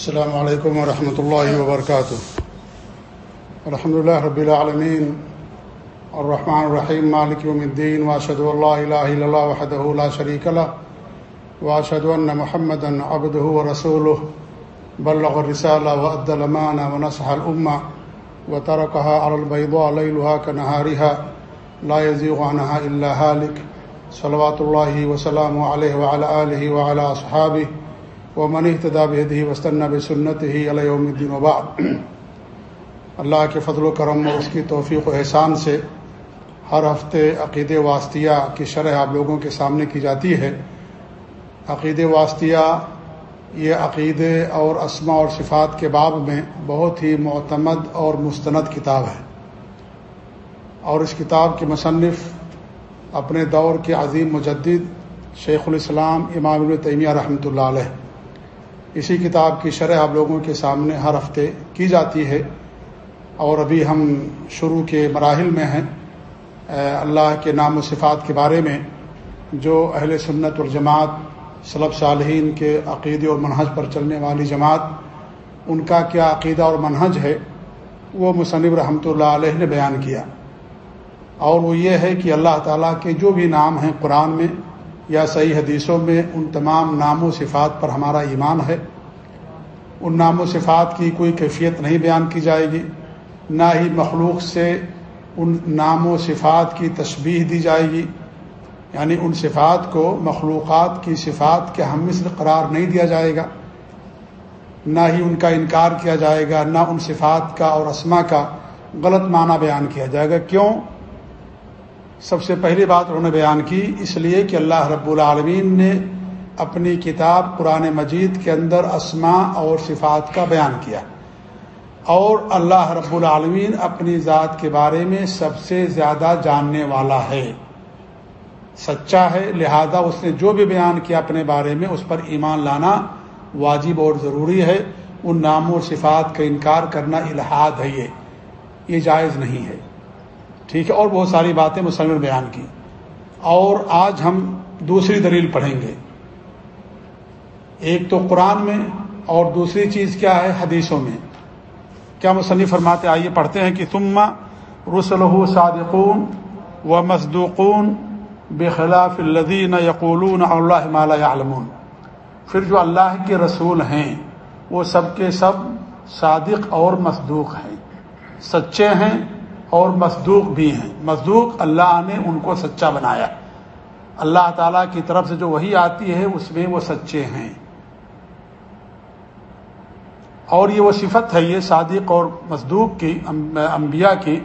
السلام علیکم ورحمۃ اللہ وبرکاتہ الحمد اللہ رب العالمین الرحمن الرحیم مالک یوم الدین واشهد اللہ الہ الا اللہ وحده لا شریک له. واشهد ان محمدا عبده ورسوله. بلغ الرسالة وأدى الأمانة ونصح الأمة. وتركها على البيضاء ليلها كنهارها. لا يزيغ عنها إلا هالك. صلوات الله وسلامه عليه وعلى آله وعلى أصحابه. و منی احتداب ہدی وسطن بسنت ہی علیہ الدین وباد اللہ کے فضل و کرم اور اس کی توفیق و احسان سے ہر ہفتے عقید واسطیہ کی شرح آپ لوگوں کے سامنے کی جاتی ہے۔ عقید واسطیہ یہ عقیدے اور اسما اور صفات کے باب میں بہت ہی معتمد اور مستند کتاب ہے۔ اور اس کتاب کے مصنف اپنے دور کے عظیم مجدد شیخ الاسلام امام ابن تیمیہ رحمۃ اللہ علیہ۔ اسی کتاب کی شرح آپ لوگوں کے سامنے ہر ہفتے کی جاتی ہے اور ابھی ہم شروع کے مراحل میں ہیں۔ اللہ کے نام و صفات کے بارے میں جو اہل سنت الجماعت صلب صالحین کے عقیدے اور منہج پر چلنے والی جماعت، ان کا کیا عقیدہ اور منہج ہے، وہ مصنف رحمۃ اللہ علیہ نے بیان کیا۔ اور وہ یہ ہے کہ اللہ تعالیٰ کے جو بھی نام ہیں قرآن میں یا صحیح حدیثوں میں ان تمام نام و صفات پر ہمارا ایمان ہے۔ ان نام و صفات کی کوئی کیفیت نہیں بیان کی جائے گی۔ نہ ہی مخلوق سے ان نام و صفات کی تشبیح دی جائے گی۔ یعنی ان صفات کو مخلوقات کی صفات کے ہم مثل قرار نہیں دیا جائے گا۔ نہ ہی ان کا انکار کیا جائے گا، نہ ان صفات کا اور اسما کا غلط معنی بیان کیا جائے گا۔ کیوں؟ سب سے پہلی بات انہوں نے بیان کی، اس لیے کہ اللہ رب العالمین نے اپنی کتاب قرآن مجید کے اندر اسما اور صفات کا بیان کیا۔ اور اللہ رب العالمین اپنی ذات کے بارے میں سب سے زیادہ جاننے والا ہے۔ سچا ہے، لہذا اس نے جو بھی بیان کیا اپنے بارے میں، اس پر ایمان لانا واجب اور ضروری ہے۔ ان نام و صفات کا انکار کرنا الحاد ہے یہ۔ یہ جائز نہیں ہے۔ ٹھیک ہے اور بہت ساری باتیں مسلم بیان کی اور آج ہم دوسری دلیل پڑھیں گے ایک تو قرآن میں اور دوسری چیز کیا ہے حدیثوں میں کیا مصنف فرماتے آئیے پڑھتے ہیں کہ تم رسل صادقون و مصدوقون بخلاف الدین یقولون اللہ مالا عالمون پھر جو اللہ کے رسول ہیں وہ سب کے سب صادق اور مصدوق ہیں سچے ہیں اور مصدوق بھی ہیں۔ مصدوق اللہ نے ان کو سچا بنایا۔ اللہ تعالیٰ کی طرف سے جو وہی آتی ہے، اس میں وہ سچے ہیں۔ اور یہ وہ صفت ہے، یہ صادق اور مصدوق کی، انبیاء کی،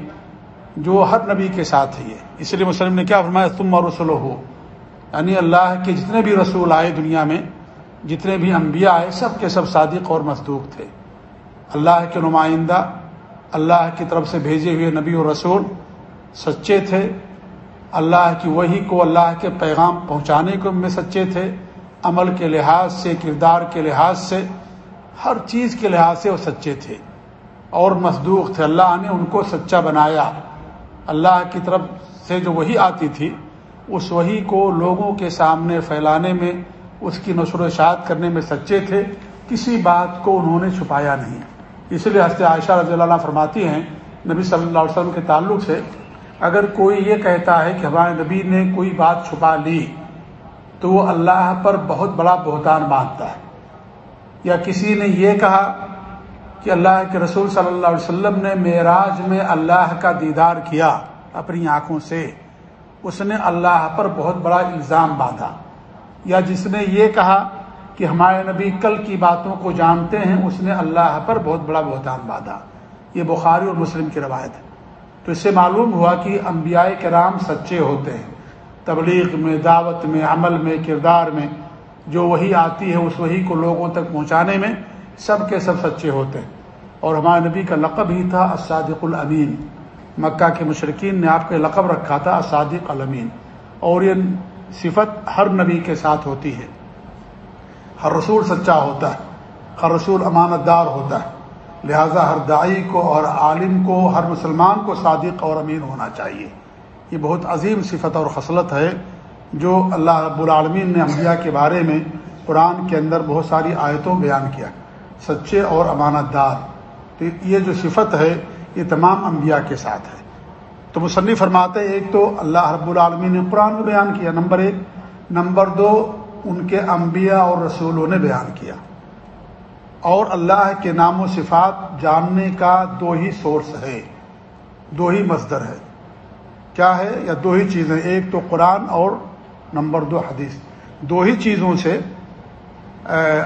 جو ہر نبی کے ساتھ ہے یہ۔ اس لیے مسلم نے کیا فرمایا تم اور رسول ہو یعنی اللہ کے جتنے بھی رسول آئے دنیا میں، جتنے بھی انبیاء آئے، سب کے سب صادق اور مصدوق تھے۔ اللہ کے نمائندہ اللہ کی طرف سے بھیجے ہوئے نبی و رسول سچے تھے۔ اللہ کی وہی کو اللہ کے پیغام پہنچانے کو میں سچے تھے۔ عمل کے لحاظ سے، کردار کے لحاظ سے، ہر چیز کے لحاظ سے وہ سچے تھے۔ اور مصدوق تھے۔ اللہ نے ان کو سچا بنایا۔ اللہ کی طرف سے جو وہی آتی تھی، اس وہی کو لوگوں کے سامنے پھیلانے میں، اس کی نشر و اشاعت کرنے میں سچے تھے۔ کسی بات کو انہوں نے چھپایا نہیں۔ اس لیے حضرت عائشہ رضی اللہ عنہ فرماتی ہیں، نبی صلی اللہ علیہ وسلم کے تعلق سے، اگر کوئی یہ کہتا ہے کہ ہمارے نبی نے کوئی بات چھپا لی، تو وہ اللہ پر بہت بڑا بہتان باندھتا ہے۔ یا کسی نے یہ کہا کہ اللہ کے رسول صلی اللہ علیہ وسلم نے معراج میں اللہ کا دیدار کیا اپنی آنکھوں سے، اس نے اللہ پر بہت بڑا الزام باندھا۔ یا جس نے یہ کہا کہ ہمارے نبی کل کی باتوں کو جانتے ہیں، اس نے اللہ پر بہت بڑا بہتان باندھا۔ یہ بخاری اور مسلم کی روایت ہے۔ تو اس سے معلوم ہوا کہ انبیاء کرام سچے ہوتے ہیں۔ تبلیغ میں، دعوت میں، عمل میں، کردار میں، جو وہی آتی ہے، اس وہی کو لوگوں تک پہنچانے میں سب کے سب سچے ہوتے ہیں۔ اور ہمارے نبی کا لقب ہی تھا اسادق الامین۔ مکہ کے مشرقین نے آپ کا لقب رکھا تھا اسادق الامین۔ اور یہ صفت ہر نبی کے ساتھ ہوتی ہے۔ ہر رسول سچا ہوتا ہے، ہر رسول امانت دار ہوتا ہے۔ لہذا ہر دائی کو اور عالم کو، ہر مسلمان کو صادق اور امین ہونا چاہیے۔ یہ بہت عظیم صفت اور خصلت ہے جو اللہ رب العالمین نے انبیاء کے بارے میں قرآن کے اندر بہت ساری آیتوں بیان کیا۔ سچے اور امانت دار تو یہ جو صفت ہے، یہ تمام انبیاء کے ساتھ ہے۔ تو مصنف فرماتے ایک تو اللہ رب العالمین نے قرآن میں بیان کیا، نمبر ایک۔ نمبر دو ان کے انبیاء اور رسولوں نے بیان کیا۔ اور اللہ کے نام و صفات جاننے کا دو ہی سورس ہے، دو ہی مصدر ہے۔ کیا ہے؟ یا دو ہی چیزیں، ایک تو قرآن اور نمبر دو حدیث۔ دو ہی چیزوں سے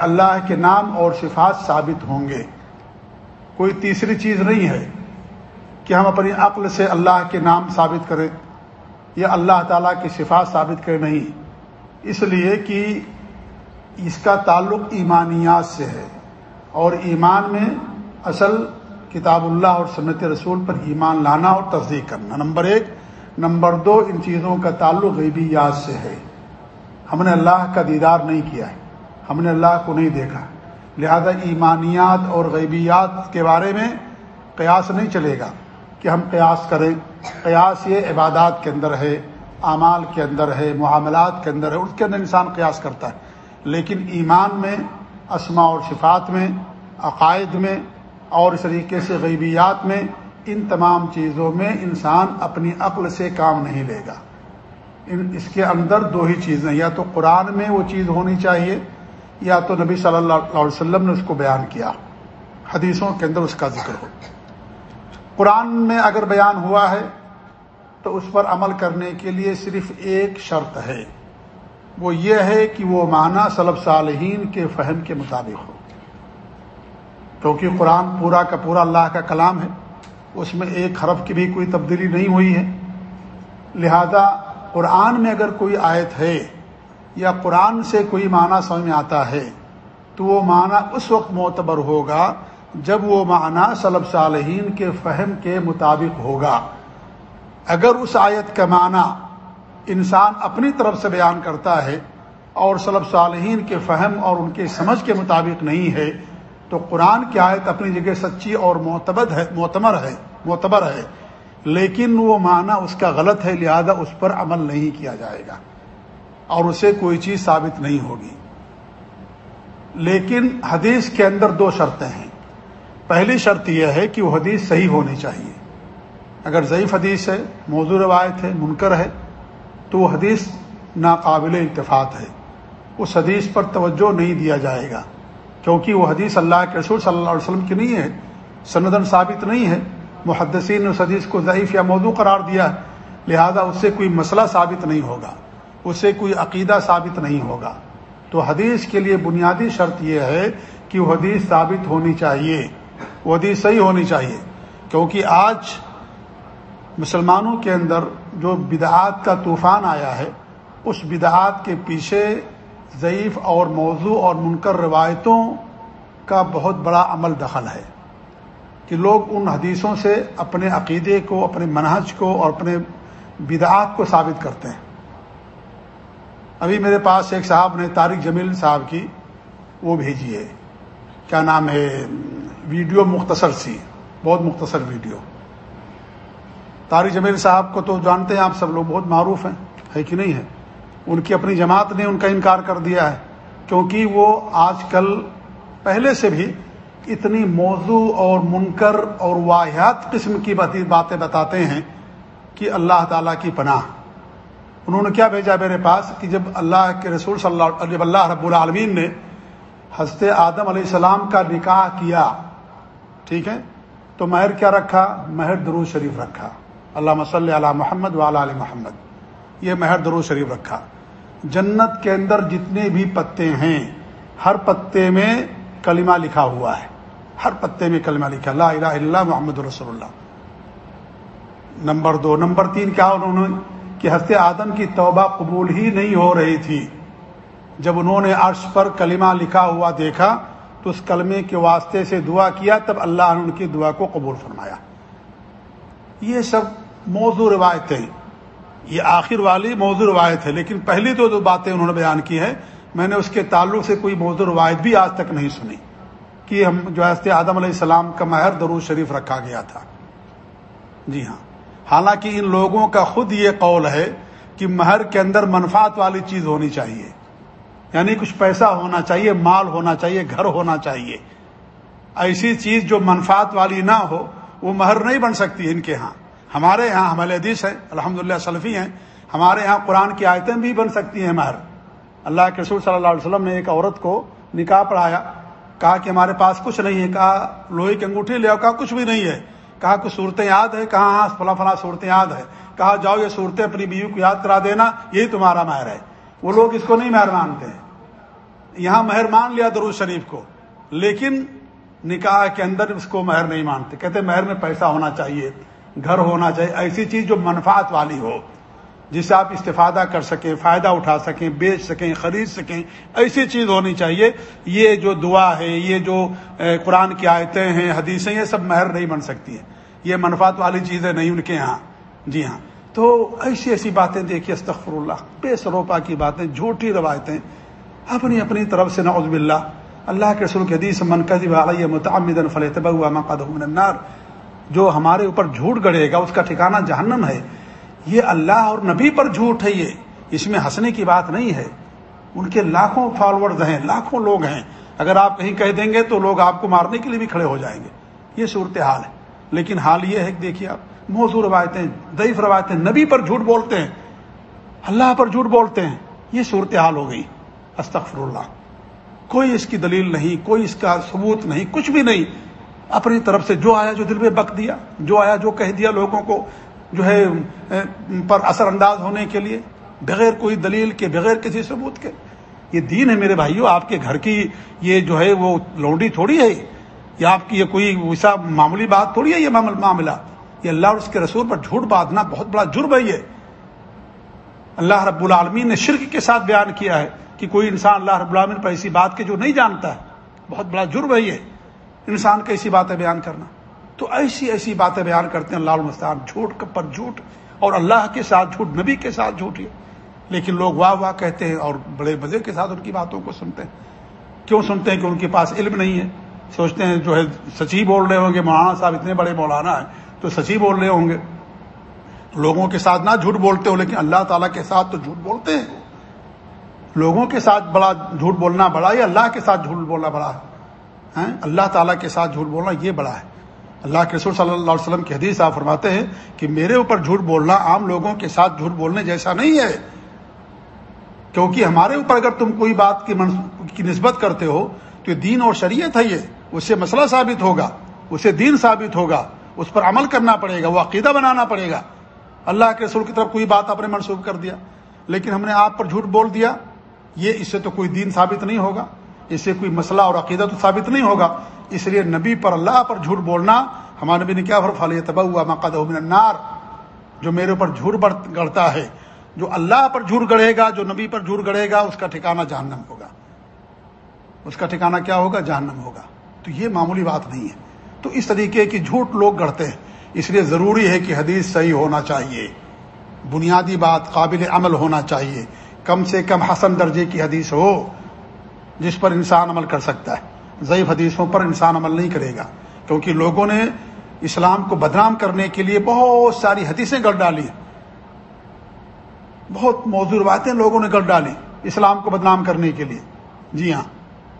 اللہ کے نام اور صفات ثابت ہوں گے۔ کوئی تیسری چیز نہیں ہے کہ ہم اپنی عقل سے اللہ کے نام ثابت کریں یا اللہ تعالیٰ کی صفات ثابت کریں، نہیں۔ اس لیے کہ اس کا تعلق ایمانیات سے ہے اور ایمان میں اصل کتاب اللہ اور سنت رسول پر ایمان لانا اور تصدیق کرنا۔ نمبر ایک۔ نمبر دو، ان چیزوں کا تعلق غیبیات سے ہے۔ ہم نے اللہ کا دیدار نہیں کیا ہے۔ ہم نے اللہ کو نہیں دیکھا۔ لہذا ایمانیات اور غیبیات کے بارے میں قیاس نہیں چلے گا کہ ہم قیاس کریں۔ قیاس یہ عبادات کے اندر ہے۔ اعمال کے اندر ہے، معاملات کے اندر ہے اس کے اندر انسان قیاس کرتا ہے۔ لیکن ایمان میں اسما اور صفات میں، عقائد میں اور اس طریقے سے غیبیات میں، ان تمام چیزوں میں انسان اپنی عقل سے کام نہیں لے گا۔ ان، اس کے اندر دو ہی چیزیں یا تو قرآن میں وہ چیز ہونی چاہیے، یا تو نبی صلی اللہ علیہ وسلم نے اس کو بیان کیا۔ حدیثوں کے اندر اس کا ذکر ہو۔ قرآن میں اگر بیان ہوا ہے تو اس پر عمل کرنے کے لیے صرف ایک شرط ہے۔ وہ یہ ہے کہ وہ معنی صلب صالحین کے فہم کے مطابق ہو۔ کیونکہ قرآن پورا کا پورا اللہ کا کلام ہے، اس میں ایک حرف کی بھی کوئی تبدیلی نہیں ہوئی ہے۔ لہذا قرآن میں اگر کوئی آیت ہے یا قرآن سے کوئی معنی سمجھ میں آتا ہے، تو وہ معنی اس وقت معتبر ہوگا جب وہ معنی صلب صالحین کے فہم کے مطابق ہوگا۔ اگر اس آیت کا معنی انسان اپنی طرف سے بیان کرتا ہے اور صلب صالحین کے فہم اور ان کے سمجھ کے مطابق نہیں ہے، تو قرآن کی آیت اپنی جگہ سچی اور معتبد ہے، معتمر ہے، معتبر ہے، لیکن وہ معنی اس کا غلط ہے، لہذا اس پر عمل نہیں کیا جائے گا اور اسے کوئی چیز ثابت نہیں ہوگی۔ لیکن حدیث کے اندر دو شرطیں ہیں۔ پہلی شرط یہ ہے کہ وہ حدیث صحیح ہونی چاہیے۔ اگر ضعیف حدیث ہے، موضوع روایت ہے، منکر ہے، تو وہ حدیث ناقابل اتفاق ہے۔ اس حدیث پر توجہ نہیں دیا جائے گا۔ کیونکہ وہ حدیث اللہ کے رسول صلی اللہ علیہ وسلم کی نہیں ہے، سندن ثابت نہیں ہے۔ محدثین نے اس حدیث کو ضعیف یا موضوع قرار دیا ہے، لہذا اس سے کوئی مسئلہ ثابت نہیں ہوگا۔ اس سے کوئی عقیدہ ثابت نہیں ہوگا۔ تو حدیث کے لیے بنیادی شرط یہ ہے کہ وہ حدیث ثابت ہونی چاہیے۔ وہ حدیث صحیح ہونی چاہیے۔ کیونکہ آج مسلمانوں کے اندر جو بدعات کا طوفان آیا ہے، اس بدعات کے پیچھے ضعیف اور موضوع اور منکر روایتوں کا بہت بڑا عمل دخل ہے کہ لوگ ان حدیثوں سے اپنے عقیدے کو، اپنے منہج کو اور اپنے بدعات کو ثابت کرتے ہیں۔ ابھی میرے پاس ایک صاحب نے طارق جمیل صاحب کی، وہ بھیجی ہے۔ کیا نام ہے؟ ویڈیو مختصر سی، بہت مختصر ویڈیو۔ طارق جمیل صاحب کو تو جانتے ہیں آپ سب لوگ، بہت معروف ہیں، ہے کہ نہیں ہے؟ ان کی اپنی جماعت نے ان کا انکار کر دیا ہے، کیونکہ وہ آج کل پہلے سے بھی اتنی موضوع اور منکر اور واحد قسم کی باتیں بتاتے ہیں کہ اللہ تعالیٰ کی پناہ۔ انہوں نے کیا بھیجا میرے پاس کہ جب اللہ کے رسول صلی اللہ جب اللہ رب العالمین نے حضرت آدم علیہ السلام کا نکاح کیا، ٹھیک ہے؟ تو مہر کیا رکھا؟ مہر درو شریف رکھا۔ اللہ مسل علی محمد ولا علیہ محمد۔ یہ مہر درو شریف رکھا۔ جنت کے اندر جتنے بھی پتے ہیں، ہر پتے میں کلمہ لکھا ہوا ہے۔ ہر پتے میں کلمہ لکھا۔ لا الہ الا محمد رسول اللہ۔ نمبر دو۔ نمبر تین کیا انہوں نے؟ کہ حضرت آدم کی توبہ قبول ہی نہیں ہو رہی تھی۔ جب انہوں نے عرش پر کلمہ لکھا ہوا دیکھا، تو اس کلمے کے واسطے سے دعا کیا، تب اللہ نے ان کی دعا کو قبول فرمایا۔ یہ سب موضوع روایتیں یہ آخر والی موضوع روایت ہے، لیکن پہلی تو جو باتیں انہوں نے بیان کی ہے میں نے اس کے تعلق سے کوئی موضوع روایت بھی آج تک نہیں سنی کہ ہم جو ہے آدم علیہ السلام کا مہر درود شریف رکھا گیا تھا۔ جی ہاں۔ حالانکہ ان لوگوں کا خود یہ قول ہے کہ مہر کے اندر منفات والی چیز ہونی چاہیے۔ یعنی کچھ پیسہ ہونا چاہیے، مال ہونا چاہیے، گھر ہونا چاہیے۔ ایسی چیز جو منفات والی نہ ہو وہ مہر نہیں بن سکتی ان کے ہاں۔ ہمارے یہاں ہمارے حدیث ہے الحمد للہ سلفی ہیں۔ ہمارے یہاں قرآن کی آیتیں بھی بن سکتی ہیں مہر۔ اللہ کے رسول صلی اللہ علیہ وسلم نے ایک عورت کو نکاح پڑھایا، کہا کہ ہمارے پاس کچھ نہیں ہے۔ کہا، لوہے کی انگوٹھی لے کہا، کچھ بھی نہیں ہے۔ کہا، کچھ صورتیں یاد ہے کہا ہاں فلاں فلاں صورتیں یاد ہے کہا، جاؤ، یہ صورتیں اپنی بیوی کو یاد کرا دینا، یہی تمہارا مہر ہے۔ وہ لوگ اس کو نہیں مہر مانتے۔ ہیں یہاں مہر مان لیا درود شریف کو۔ لیکن نکاح کے اندر اس کو مہر نہیں مانتے۔ کہتے مہر میں پیسہ ہونا چاہیے، گھر ہونا چاہیے، ایسی چیز جو منفعت والی ہو جس سے آپ استفادہ کر سکیں، فائدہ اٹھا سکیں، بیچ سکیں، خرید سکیں، ایسی چیز ہونی چاہیے۔ یہ جو دعا ہے، یہ جو قرآن کی آیتیں ہیں، حدیثیں، یہ سب مہر نہیں بن سکتی ہیں۔ یہ منفعت والی چیزیں نہیں ان کے یہاں۔ جی ہاں۔ تو ایسی ایسی باتیں دیکھیے، استغفر اللہ، بے سروپا کی باتیں، جھوٹی روایتیں، اپنی اپنی طرف سے، نعوذ باللہ۔ اللہ کے رسول کے حدیث من کذب علی متعمدا من النار۔ جو ہمارے اوپر جھوٹ گڑے گا، اس کا ٹھکانہ جہنم ہے۔ یہ اللہ اور نبی پر جھوٹ ہے یہ۔ اس میں ہنسنے کی بات نہیں ہے۔ ان کے لاکھوں فالوورز ہیں، لاکھوں لوگ ہیں۔ اگر آپ کہیں کہہ دیں گے تو لوگ آپ کو مارنے کے لیے بھی کھڑے ہو جائیں گے۔ یہ صورت حال ہے۔ لیکن حال یہ ہے کہ دیکھیے آپ، موضوع روایتیں، ضعیف روایتیں نبی پر جھوٹ بولتے ہیں، اللہ پر جھوٹ بولتے ہیں۔ یہ صورت حال ہو گئی۔ استغفر اللہ۔ کوئی اس کی دلیل نہیں، کوئی اس کا ثبوت نہیں، کچھ بھی نہیں۔ اپنی طرف سے جو آیا جو دل میں بک دیا، جو آیا جو کہہ دیا لوگوں کو، جو ہے پر اثر انداز ہونے کے لیے، بغیر کوئی دلیل کے، بغیر کسی ثبوت کے۔ یہ دین ہے میرے بھائیوں آپ کے گھر کی یہ جو ہے وہ لونڈی تھوڑی ہے۔ یا آپ کی یہ کوئی ویسا معمولی بات تھوڑی ہے یہ معاملہ یہ اللہ اور اس کے رسول پر جھوٹ باندھنا بہت بڑا جرم ہے یہ۔ اللہ رب العالمین نے شرک کے ساتھ بیان کیا ہے۔ کہ کوئی انسان اللہ رب العالمین پر ایسی بات کے جو نہیں جانتا ہے، بہت بڑا جرم ہے یہ، انسان کو ایسی باتیں بیان کرنا۔ تو ایسی ایسی باتیں بیان کرتے ہیں اللہ المستان جھوٹ پر جھوٹ، اور اللہ کے ساتھ جھوٹ، نبی کے ساتھ جھوٹ یہ۔ لیکن لوگ واہ واہ کہتے ہیں اور بڑے مزے کے ساتھ ان کی باتوں کو سنتے ہیں۔ کیوں سنتے ہیں کہ ان کے پاس علم نہیں ہے؟ سوچتے ہیں جو ہے، سچی بول رہے ہوں گے، مولانا صاحب اتنے بڑے مولانا ہیں، تو سچی بول رہے ہوں گے۔ لوگوں کے ساتھ نہ جھوٹ بولتے ہو، لیکن اللہ تعالیٰ کے ساتھ تو جھوٹ بولتے ہیں۔ لوگوں کے ساتھ بڑا جھوٹ بولنا بڑا یا اللہ کے ساتھ جھوٹ بولنا بڑا ہے۔ اللہ تعالیٰ کے ساتھ جھوٹ بولنا یہ بڑا ہے۔ اللہ کے رسول صلی اللہ علیہ وسلم کی حدیث آپ فرماتے ہیں کہ میرے اوپر جھوٹ بولنا عام لوگوں کے ساتھ جھوٹ بولنے جیسا نہیں ہے۔ کیونکہ ہمارے اوپر اگر تم کوئی بات کی نسبت کرتے ہو، تو دین اور شریعت ہے یہ۔ اس سے مسئلہ ثابت ہوگا، اسے دین ثابت ہوگا۔ اس پر عمل کرنا پڑے گا، وہ عقیدہ بنانا پڑے گا۔ اللہ کے رسول کی طرف کوئی بات آپ نے منسوخ کر دیا، لیکن ہم نے آپ پر جھوٹ بول دیا۔ یہ اس سے تو کوئی دین ثابت نہیں ہوگا، اس سے کوئی مسئلہ اور عقیدہ تو ثابت نہیں ہوگا۔ اس لیے نبی پر اللہ پر جھوٹ بولنا، ہمارے نبی نے کیا فال تبا ہوا مقد النار۔ جو میرے اوپر جھوٹ گڑتا ہے، جو اللہ پر جھوٹ گڑے گا، جو نبی پر جھوٹ گڑے گا، اس کا ٹھکانہ جہنم ہوگا۔ اس کا ٹھکانہ کیا ہوگا؟ جہنم ہوگا۔ تو یہ معمولی بات نہیں ہے۔ تو اس طریقے کی جھوٹ لوگ گڑتے ہیں۔ اس لیے ضروری ہے کہ حدیث صحیح ہونا چاہیے۔ بنیادی بات، قابل عمل ہونا چاہیے۔ کم سے کم حسن درجے کی حدیث ہو جس پر انسان عمل کر سکتا ہے۔ ضعیف حدیثوں پر انسان عمل نہیں کرے گا۔ کیونکہ لوگوں نے اسلام کو بدنام کرنے کے لیے بہت ساری حدیثیں گڑ ڈالی بہت موضوع باتیں لوگوں نے گڑ ڈالی اسلام کو بدنام کرنے کے لیے۔ جی ہاں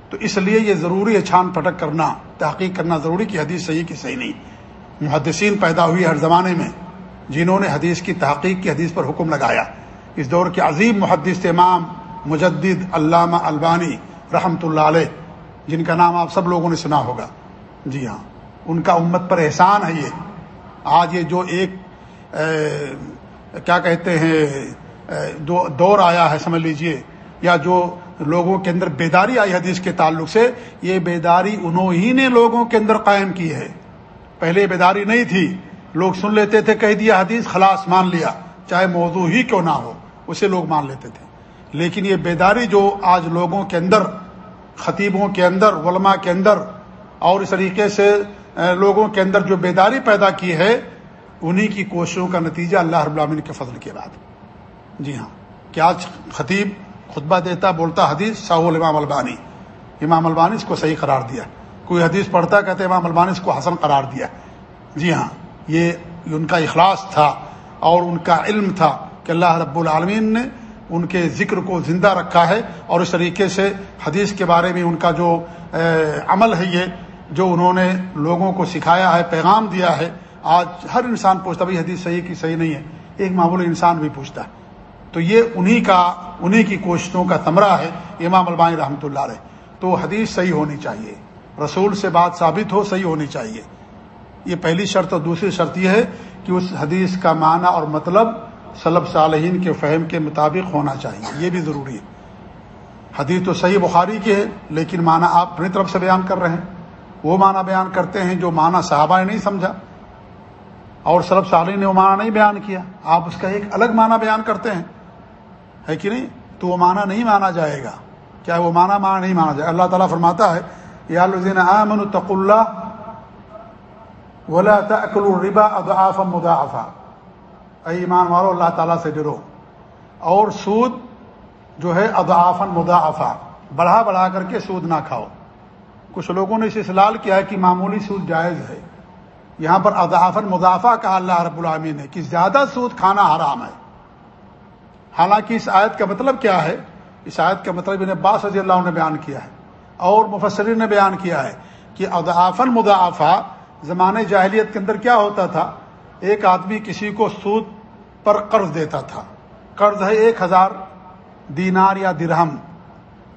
تو اس لیے یہ ضروری ہے چھان پٹک کرنا، تحقیق کرنا ضروری کہ حدیث صحیح کہ صحیح نہیں۔ محدثین پیدا ہوئی ہر زمانے میں جنہوں نے حدیث کی تحقیق کی حدیث پر حکم لگایا۔ اس دور کے عظیم محدث امام مجدد علامہ البانی رحمۃ اللہ علیہ، جن کا نام آپ سب لوگوں نے سنا ہوگا۔ جی ہاں ان کا امت پر احسان ہے یہ۔ آج یہ جو ایک کیا کہتے ہیں دور آیا ہے، سمجھ لیجیے، یا جو لوگوں کے اندر بیداری آئی حدیث کے تعلق سے، یہ بیداری انہوں ہی نے لوگوں کے اندر قائم کی ہے۔ پہلے بیداری نہیں تھی۔ لوگ سن لیتے تھے، کہہ دیا حدیث، خلاص مان لیا، چاہے موضوع ہی کیوں نہ ہو۔ اسے لوگ مان لیتے تھے۔ لیکن یہ بیداری جو آج لوگوں کے اندر، خطیبوں کے اندر، علماء کے اندر اور اس طریقے سے لوگوں کے اندر جو بیداری پیدا کی ہے، انہی کی کوششوں کا نتیجہ اللہ رب العالمین کے فضل کے بعد۔ جی ہاں۔ کیا خطیب خطبہ دیتا، بولتا حدیث شاہ امام البانی۔ امام البانی اس کو صحیح قرار دیا۔ کوئی حدیث پڑھتا کہتے امام البانی اس کو حسن قرار دیا۔ جی ہاں۔ یہ ان کا اخلاص تھا اور ان کا علم تھا۔ کہ اللہ رب العالمین نے ان کے ذکر کو زندہ رکھا ہے اور اس طریقے سے حدیث کے بارے میں ان کا جو عمل ہے یہ، جو انہوں نے لوگوں کو سکھایا ہے، پیغام دیا ہے، آج ہر انسان پوچھتا بھائی، حدیث صحیح کی صحیح نہیں ہے۔ ایک معمولی انسان بھی پوچھتا ہے۔ تو یہ انہی کا، انہی کی کوششوں کا تمرہ ہے امام البانی رحمۃ اللہ علیہ۔ تو حدیث صحیح ہونی چاہیے۔ رسول سے بات ثابت ہو، صحیح ہونی چاہیے۔ یہ پہلی شرط اور دوسری شرط یہ ہے کہ اس حدیث کا معنی اور مطلب صلب صالحین کے فہم کے مطابق ہونا چاہیے، یہ بھی ضروری ہے۔ حدیث تو صحیح بخاری کی ہے، لیکن معنی آپ اپنی طرف سے بیان کر رہے ہیں۔ وہ معنی بیان کرتے ہیں جو معنی صحابہ نے نہیں سمجھا، اور سلب صالح نے وہ معنی نہیں بیان کیا۔ آپ اس کا ایک الگ معنی بیان کرتے ہیں، ہے کہ نہیں؟ تو وہ معنی نہیں مانا جائے گا۔ کیا وہ معنی معنی نہیں مانا جائے؟ اللہ تعالیٰ فرماتا ہے، یا الدین امن تق اللہ ولا اکل الربا اضعافا مضاعفا۔ اے ایمان والو، اللہ تعالیٰ سے ڈرو۔ اور سود جو ہے اضعافا مضاعفا بڑھا بڑھا کر کے سود نہ کھاؤ۔ کچھ لوگوں نے اسے سلال کیا ہے کہ معمولی سود جائز ہے۔ یہاں پر اضافن مضافہ کہا اللہ رب العامین نے کہ زیادہ سود کھانا حرام ہے۔ حالانکہ اس آیت کا مطلب کیا ہے؟ اس آیت کا مطلب انہیں باس رضی اللہ نے بیان کیا ہے۔ اور مفسرین نے بیان کیا ہے کہ اضافن مضافہ زمانے جاہلیت کے اندر کیا ہوتا تھا؟ ایک آدمی کسی کو سود پر قرض دیتا تھا۔ قرض ہے ایک ہزار دینار یا درہم۔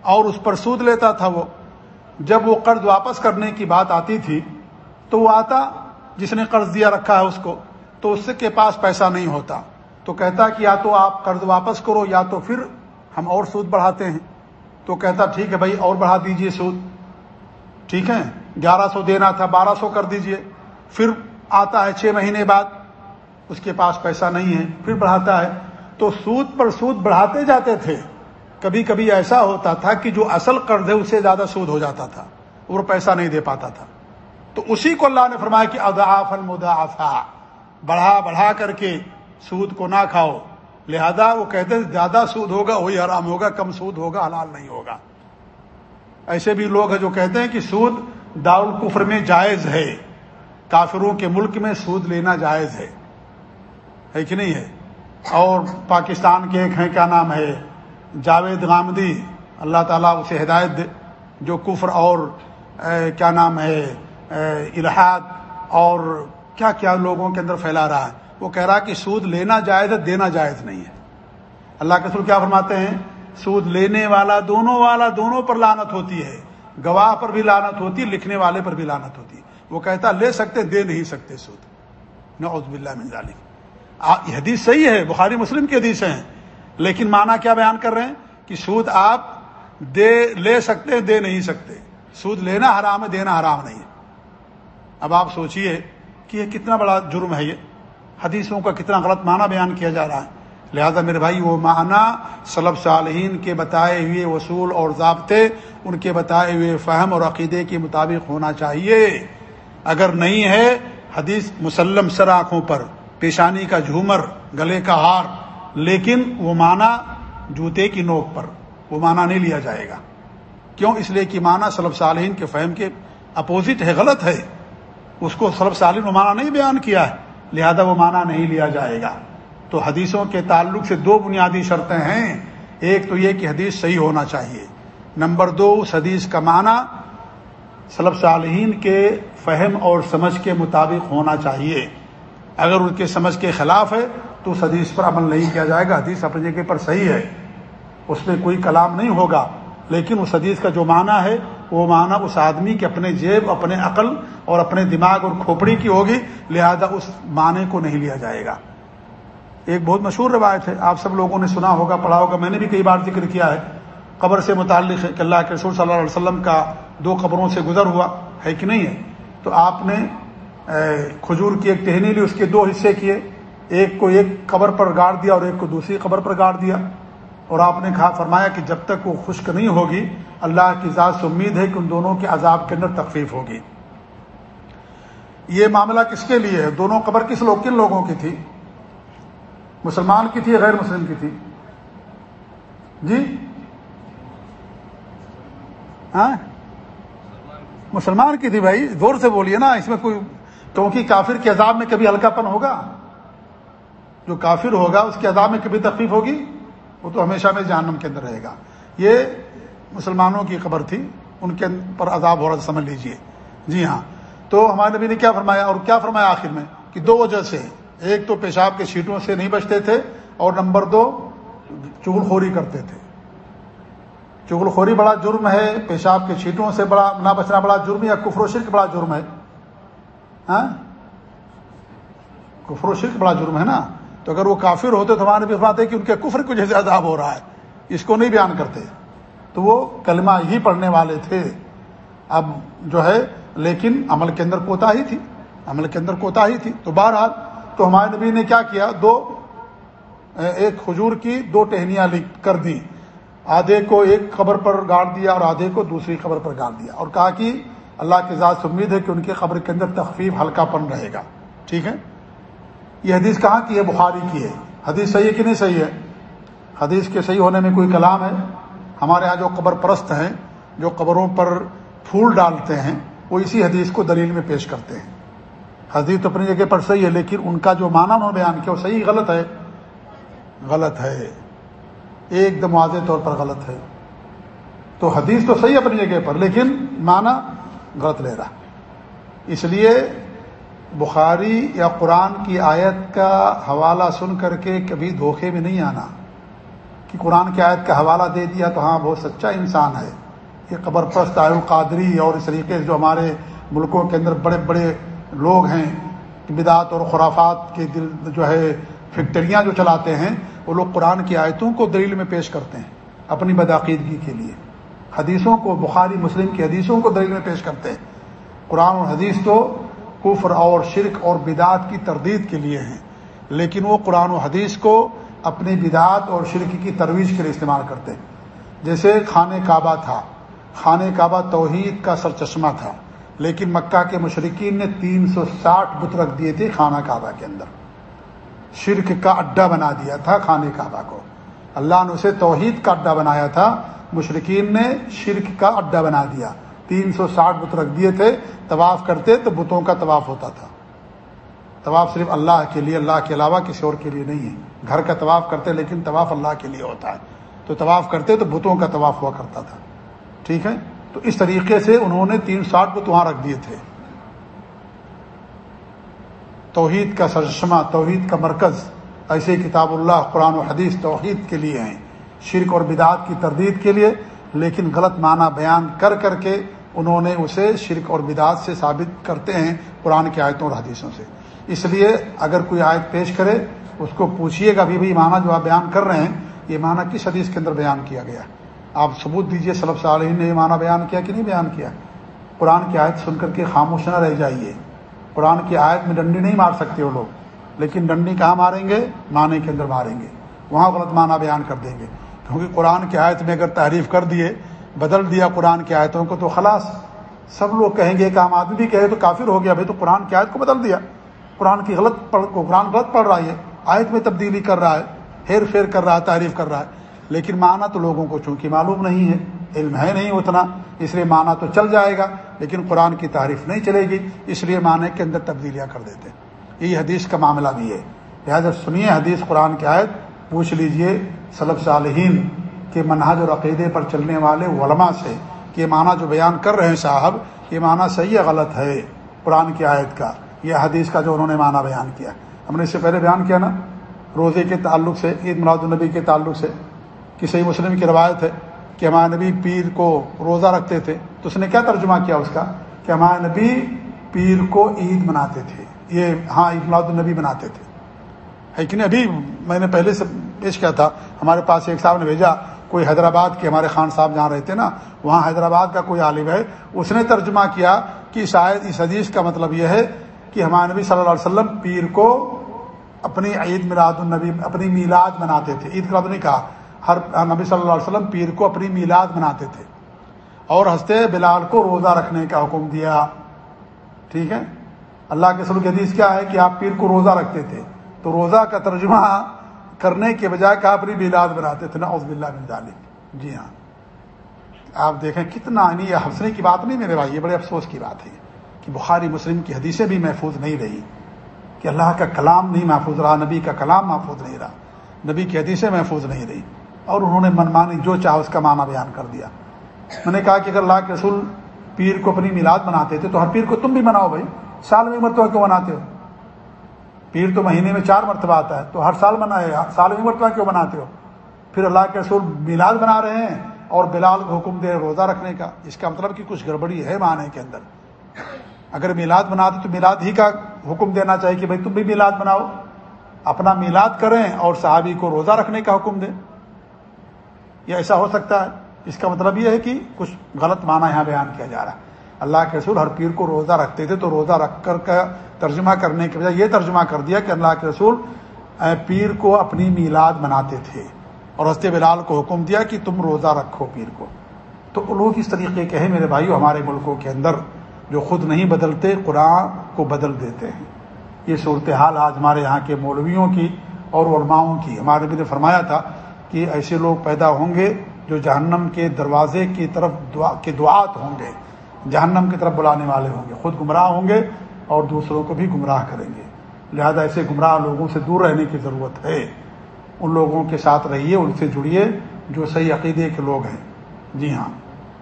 اور اس پر سود لیتا تھا وہ۔ جب وہ قرض واپس کرنے کی بات آتی تھی تو وہ آتا جس نے قرض دیا رکھا ہے اس کو، تو اس کے پاس پیسہ نہیں ہوتا۔ تو کہتا کہ یا تو آپ قرض واپس کرو یا تو پھر ہم اور سود بڑھاتے ہیں۔ تو کہتا ٹھیک ہے بھائی، اور بڑھا دیجیے سود۔ ٹھیک ہے، گیارہ سو دینا تھا، بارہ سو کر دیجیے۔ پھر آتا ہے چھ مہینے بعد، اس کے پاس پیسہ نہیں ہے، پھر بڑھاتا ہے۔ تو سود پر سود بڑھاتے جاتے تھے۔ کبھی کبھی ایسا ہوتا تھا کہ جو اصل قرض ہے اسے زیادہ سود ہو جاتا تھا۔ اور پیسہ نہیں دے پاتا تھا۔ تو اسی کو اللہ نے فرمایا کہ اضعاف المدافع بڑھا بڑھا کر کے سود کو نہ کھاؤ۔ لہذا وہ کہتے ہیں، زیادہ سود ہوگا، وہی حرام ہوگا، کم سود ہوگا، حلال نہیں ہوگا۔ ایسے بھی لوگ ہیں جو کہتے ہیں کہ سود دارالکفر میں جائز ہے۔ کافروں کے ملک میں سود لینا جائز ہے۔ ہے کہ نہیں ہے؟ اور پاکستان کے ایک ہیں، کیا نام ہے؟ جاوید غامدی، اللہ تعالیٰ اسے ہدایت دے، جو کفر اور کیا نام ہے؟ الحاد اور کیا کیا لوگوں کے اندر پھیلا رہا ہے۔ وہ کہہ رہا کہ سود لینا جائز ہے، دینا جائز نہیں ہے۔ اللہ کے سر کیا فرماتے ہیں؟ سود لینے والا، دونوں والا دونوں پر لانت ہوتی ہے۔ گواہ پر بھی لانت ہوتی ہے لکھنے والے پر بھی لانت ہوتی ہے۔ وہ کہتا لے سکتے، دے نہیں سکتے سود۔ نعوذ باللہ من ذالک۔ یہ حدیث صحیح ہے، بخاری مسلم کی حدیث ہیں، لیکن مانا کیا بیان کر رہے ہیں؟ کہ سود آپ دے، لے سکتے، دے نہیں سکتے۔ سود لینا حرام ہے، دینا حرام نہیں ہے۔ اب آپ سوچئے کہ یہ کتنا بڑا جرم ہے یہ۔ حدیثوں کا کتنا غلط معنی بیان کیا جا رہا ہے۔ لہذا میرے بھائی، وہ معنی صلب صالحین کے بتائے ہوئے وصول اور ضابطے، ان کے بتائے ہوئے فہم اور عقیدے کے مطابق ہونا چاہیے۔ اگر نہیں ہے، حدیث مسلم سر آنکھوں پر، پیشانی کا جھومر، گلے کا ہار، لیکن وہ معنی جوتے کی نوک پر، وہ معنی نہیں لیا جائے گا۔ کیوں؟ اس لیے کہ معنی صلب صالحین کے فہم کے اپوزٹ ہے، غلط ہے۔ اس کو سلب سالم معنی نہیں بیان کیا ہے، لہذا وہ معنی نہیں لیا جائے گا۔ تو حدیثوں کے تعلق سے دو بنیادی شرطیں ہیں۔ ایک تو یہ کہ حدیث صحیح ہونا چاہیے۔ نمبر دو، اس حدیث کا معنی سلب صالحین کے فہم اور سمجھ کے مطابق ہونا چاہیے۔ اگر ان کے سمجھ کے خلاف ہے، تو اس حدیث پر عمل نہیں کیا جائے گا۔ حدیث اپنی جگہ پر صحیح ہے۔ اس میں کوئی کلام نہیں ہوگا۔ لیکن اس حدیث کا جو معنی ہے، وہ معنی اس آدمی کے اپنے جیب، اپنے عقل اور اپنے دماغ اور کھوپڑی کی ہوگی۔ لہذا اس معنی کو نہیں لیا جائے گا۔ ایک بہت مشہور روایت ہے۔ آپ سب لوگوں نے سنا ہوگا، پڑھا ہوگا۔ میں نے بھی کئی بار ذکر کیا ہے۔ قبر سے متعلق کہ اللہ کے رسول صلی اللہ علیہ وسلم کا دو قبروں سے گزر ہوا ہے کہ نہیں ہے؟ تو آپ نے کھجور کی ایک ٹہنی لی، اس کے دو حصے کیے۔ ایک کو ایک قبر پر گاڑ دیا اور ایک کو دوسری قبر پر گاڑ دیا۔ اور آپ نے کہا، فرمایا کہ جب تک وہ خشک نہیں ہوگی، اللہ کی ذات سے امید ہے کہ ان دونوں کے عذاب کے اندر تخفیف ہوگی۔ یہ معاملہ کس کے لیے ہے؟ دونوں قبر کس لوگ، کن لوگوں کی تھی؟ مسلمان کی تھی، غیر مسلم کی تھی؟ جی؟ ہاں؟ مسلمان کی تھی بھائی، زور سے بولیے نا، اس میں کوئی کیونکہ کافر کے عذاب میں کبھی ہلکا پن ہوگا؟ جو کافر ہوگا، اس کے عذاب میں کبھی تکلیف ہوگی؟ وہ تو ہمیشہ میں جہنم کے اندر رہے گا۔ یہ مسلمانوں کی خبر تھی۔ ان کے پر عذاب ہو رہا سمجھ لیجیے۔ جی ہاں۔ تو ہمارے نبی نے کیا فرمایا اور کیا فرمایا آخر میں؟ کہ دو وجہ سے۔ ایک تو پیشاب کے چھیٹوں سے نہیں بچتے تھے اور نمبر دو چغل خوری کرتے تھے۔ چغل خوری بڑا جرم ہے، پیشاب کے چھیٹوں سے بڑا نہ بچنا بڑا جرم یا کفر و شرک بڑا جرم ہے۔ ہاں؟ کفر و شرک بڑا جرم ہے نا۔ تو اگر وہ کافر ہوتے تو ہمارے بھی بات ہے کہ ان کے کفر کو جیسے عذاب ہو رہا ہے۔ اس کو نہیں بیان کرتے۔ تو وہ کلمہ ہی پڑھنے والے تھے۔ اب جو ہے، لیکن عمل کے اندر کوتا ہی تھی۔ عمل کے اندر کوتا ہی تھی۔ تو بہرحال، تو ہمارے نبی نے کیا کیا؟ دو، ایک کھجور کی دو ٹہنیاں لکھ کر دی آدھے کو ایک خبر پر گاڑ دیا اور آدھے کو دوسری خبر پر گاڑ دیا اور کہا کہ اللہ کی ذات سے امید ہے کہ ان کے خبر کے اندر تخفیف ہلکا پن رہے گا۔ ٹھیک ہے؟ یہ حدیث کہاں کی ہے؟ بخاری کی ہے۔ حدیث صحیح ہے کہ نہیں صحیح ہے؟ حدیث کے صحیح ہونے میں کوئی کلام ہے؟ ہمارے یہاں جو قبر پرست ہیں، جو قبروں پر پھول ڈالتے ہیں، وہ اسی حدیث کو دلیل میں پیش کرتے ہیں۔ حدیث تو اپنی جگہ پر صحیح ہے، لیکن ان کا جو معنی انہوں نے بیان کیا وہ صحیح غلط ہے۔ غلط ہے۔ ایک دم واضح طور پر غلط ہے۔ تو حدیث تو صحیح اپنی جگہ پر، لیکن معنی غلط لے رہا۔ اس لیے بخاری یا قرآن کی آیت کا حوالہ سن کر کے کبھی دھوکے میں نہیں آنا۔ کہ قرآن کی آیت کا حوالہ دے دیا تو ہاں بہت سچا انسان ہے۔ یہ قبر پرست آئے القادری اور اس طریقے سے جو ہمارے ملکوں کے اندر بڑے بڑے لوگ ہیں بدعت اور خرافات کے دل جو ہے، فیکٹریاں جو چلاتے ہیں وہ لوگ قرآن کی آیتوں کو دلیل میں پیش کرتے ہیں، اپنی بدعقیدگی کے لیے۔ حدیثوں کو، بخاری، مسلم کی حدیثوں کو دلیل میں پیش کرتے ہیں۔ قرآن اور حدیث تو کفر اور شرک اور بدعت کی تردید کے لیے ہیں، لیکن وہ قرآن و حدیث کو اپنی بدعت اور شرک کی ترویج کے لیے استعمال کرتے ہیں۔ جیسے خانہ کعبہ تھا۔ خانہ کعبہ توحید کا سر چشمہ تھا، لیکن مکہ کے مشرقین نے تین سو ساٹھ بت رکھ دیے تھے خانہ کعبہ کے اندر۔ شرک کا اڈا بنا دیا تھا خانہ کعبہ کو۔ اللہ نے اسے توحید کا اڈا بنایا تھا۔ مشرقین نے شرک کا اڈا بنا دیا۔ تین سو ساٹھ بت رکھ دیے تھے، طواف کرتے تو بتوں کا طواف ہوتا تھا۔ طواف صرف اللہ کے لیے، اللہ کے علاوہ کسی اور کے لیے نہیں ہے۔ گھر کا طواف کرتے لیکن طواف اللہ کے لیے ہوتا ہے۔ تو طواف کرتے تو بتوں کا طواف ہوا کرتا تھا۔ ٹھیک ہے؟ تو اس طریقے سے انہوں نے تین ساٹھ بت وہاں رکھ دیے تھے۔ توحید کا سرشمہ توحید کا مرکز، ایسے کتاب اللہ، قرآن و حدیث توحید کے لیے ہیں۔ شرک اور بدعات کی تردید کے لیے، لیکن غلط معنی بیان کر کر کے انہوں نے اسے شرک اور بدعات سے ثابت کرتے ہیں قرآن کی آیتوں اور حدیثوں سے۔ اس لیے اگر کوئی آیت پیش کرے، اس کو پوچھیے گا، ابھی بھی معنی جو آپ بیان کر رہے ہیں، یہ معنی کس حدیث کے اندر بیان کیا گیا؟ آپ ثبوت دیجیے صلب صالحین نے یہ معنی بیان کیا کہ نہیں بیان کیا؟ قرآن کی آیت سن کر کے خاموش نہ رہ جائیے۔ قرآن کی آیت میں ڈنڈی نہیں مار سکتے وہ لوگ۔ لیکن ڈنڈی کہاں ماریں گے؟ معنی کے اندر ماریں گے۔ وہاں غلط معنی بیان کر دیں گے۔ کیونکہ قرآن کی آیت میں اگر تعریف کر دیے، بدل دیا قرآن کی آیتوں کو تو خلاص، سب لوگ کہیں گے کہ عام آدمی بھی کہے تو کافر ہو گیا، بھائی تو قرآن کی آیت کو بدل دیا۔ قرآن کی غلط پڑھ قرآن غلط پڑھ رہا ہے۔ آیت میں تبدیلی کر رہا ہے ہیر پھیر کر رہا ہے تعریف کر رہا ہے۔ لیکن معنی تو لوگوں کو چونکہ معلوم نہیں ہے۔ علم ہے نہیں اتنا، اس لیے معنی تو چل جائے گا، لیکن قرآن کی تعریف نہیں چلے گی، اس لیے معنی کے اندر تبدیلیاں کر دیتے ہیں۔ یہ حدیث کا معاملہ بھی ہے۔ لہٰذا سنیے حدیث قرآن کی آیت، پوچھ لیجیے صلب صالحین کے منہج اور عقیدے پر چلنے والے علماء سے کہ یہ معنی جو بیان کر رہے ہیں صاحب، یہ معنی صحیح ہے غلط ہے قرآن کی آیت کا؟ یہ حدیث کا جو انہوں نے معنی بیان کیا۔ ہم نے اس سے پہلے بیان کیا نا، روزے کے تعلق سے، عید مراد النبی کے تعلق سے کہ صحیح مسلم کی روایت ہے۔ کہ ہمارے نبی پیر کو روزہ رکھتے تھے تو اس نے کیا ترجمہ کیا اس کا؟ کہ ہمارے نبی پیر کو عید مناتے تھے۔ یہ ہاں عید میلاد النبی مناتے تھے۔ ہے کہ نہیں؟ ابھی میں نے پہلے سے پیش کیا تھا۔ ہمارے پاس ایک صاحب نے بھیجا، کوئی حیدرآباد کے ہمارے خان صاحب جہاں رہتے نا، وہاں حیدرآباد کا کوئی عالم ہے۔ اس نے ترجمہ کیا کہ شاید اس حدیث کا مطلب یہ ہے کہ ہمارے نبی صلی اللہ علیہ وسلم پیر کو اپنی عید میلاد النبی، اپنی میلاد مناتے تھے۔ عید کا مطلب نہیں کہا۔ ہر نبی صلی اللہ علیہ وسلم پیر کو اپنی میلاد مناتے تھے اور ہنستے بلال کو روزہ رکھنے کا حکم دیا۔ ٹھیک ہے؟ اللہ کے سلوک حدیث کیا ہے کہ آپ پیر کو روزہ رکھتے تھے۔ تو روزہ کا ترجمہ کرنے کے بجائے کہ اپنی میلاد بناتے تھے۔ نا بلّہ بن ظالم جی ہاں۔ آپ دیکھیں کتنا نہیں یہ ہنسنے کی بات نہیں میرے بھائی، یہ بڑے افسوس کی بات ہے کہ بخاری مسلم کی حدیثیں بھی محفوظ نہیں رہی۔ کہ اللہ کا کلام نہیں محفوظ رہا، نبی کا کلام محفوظ نہیں رہا۔ نبی کی حدیثیں محفوظ نہیں رہی۔ اور انہوں نے من مانی جو چاہا اس کا معنی بیان کر دیا۔ میں نے کہا کہ اگر اللہ کے رسول پیر کو اپنی میلاد مناتے تھے تو ہر پیر کو تم بھی مناؤ بھائی۔ سال میں مرتبہ کیوں مناتے ہو؟ پیر تو مہینے میں چار مرتبہ آتا ہے تو ہر سال منائے سال میں مرتبہ کیوں مناتے ہو؟ پھر اللہ کے رسول میلاد بنا رہے ہیں اور بلال کو حکم دے روزہ رکھنے کا، اس کا مطلب کہ کچھ گڑبڑی ہے معنی کے اندر۔ اگر میلاد بناتے تو میلاد ہی کا حکم دینا چاہیے کہ بھائی تم بھی میلاد بناؤ اپنا میلاد کریں اور صحابی کو روزہ رکھنے کا حکم دیں۔ یہ ایسا ہو سکتا ہے؟ اس کا مطلب یہ ہے کہ کچھ غلط معنی یہاں بیان کیا جا رہا ہے۔ اللہ کے رسول ہر پیر کو روزہ رکھتے تھے تو روزہ رکھ کر کا ترجمہ کرنے کے بجائے یہ ترجمہ کر دیا کہ اللہ کے رسول پیر کو اپنی میلاد مناتے تھے۔ اور ہست بلال کو حکم دیا کہ تم روزہ رکھو پیر کو۔ تو لوگ اس طریقے کے ہیں میرے بھائیو، ہمارے ملکوں کے اندر جو خود نہیں بدلتے، قرآن کو بدل دیتے ہیں۔ یہ صورتحال آج ہمارے یہاں کے مولویوں کی اور علماؤں کی۔ ہمارے بھی نے فرمایا تھا کہ ایسے لوگ پیدا ہوں گے جو جہنم کے دروازے کی طرف دعا کے دعات ہوں گے، جہنم کی طرف بلانے والے ہوں گے، خود گمراہ ہوں گے اور دوسروں کو بھی گمراہ کریں گے۔ لہذا ایسے گمراہ لوگوں سے دور رہنے کی ضرورت ہے۔ ان لوگوں کے ساتھ رہیے، ان سے جڑیے جو صحیح عقیدے کے لوگ ہیں۔ جی ہاں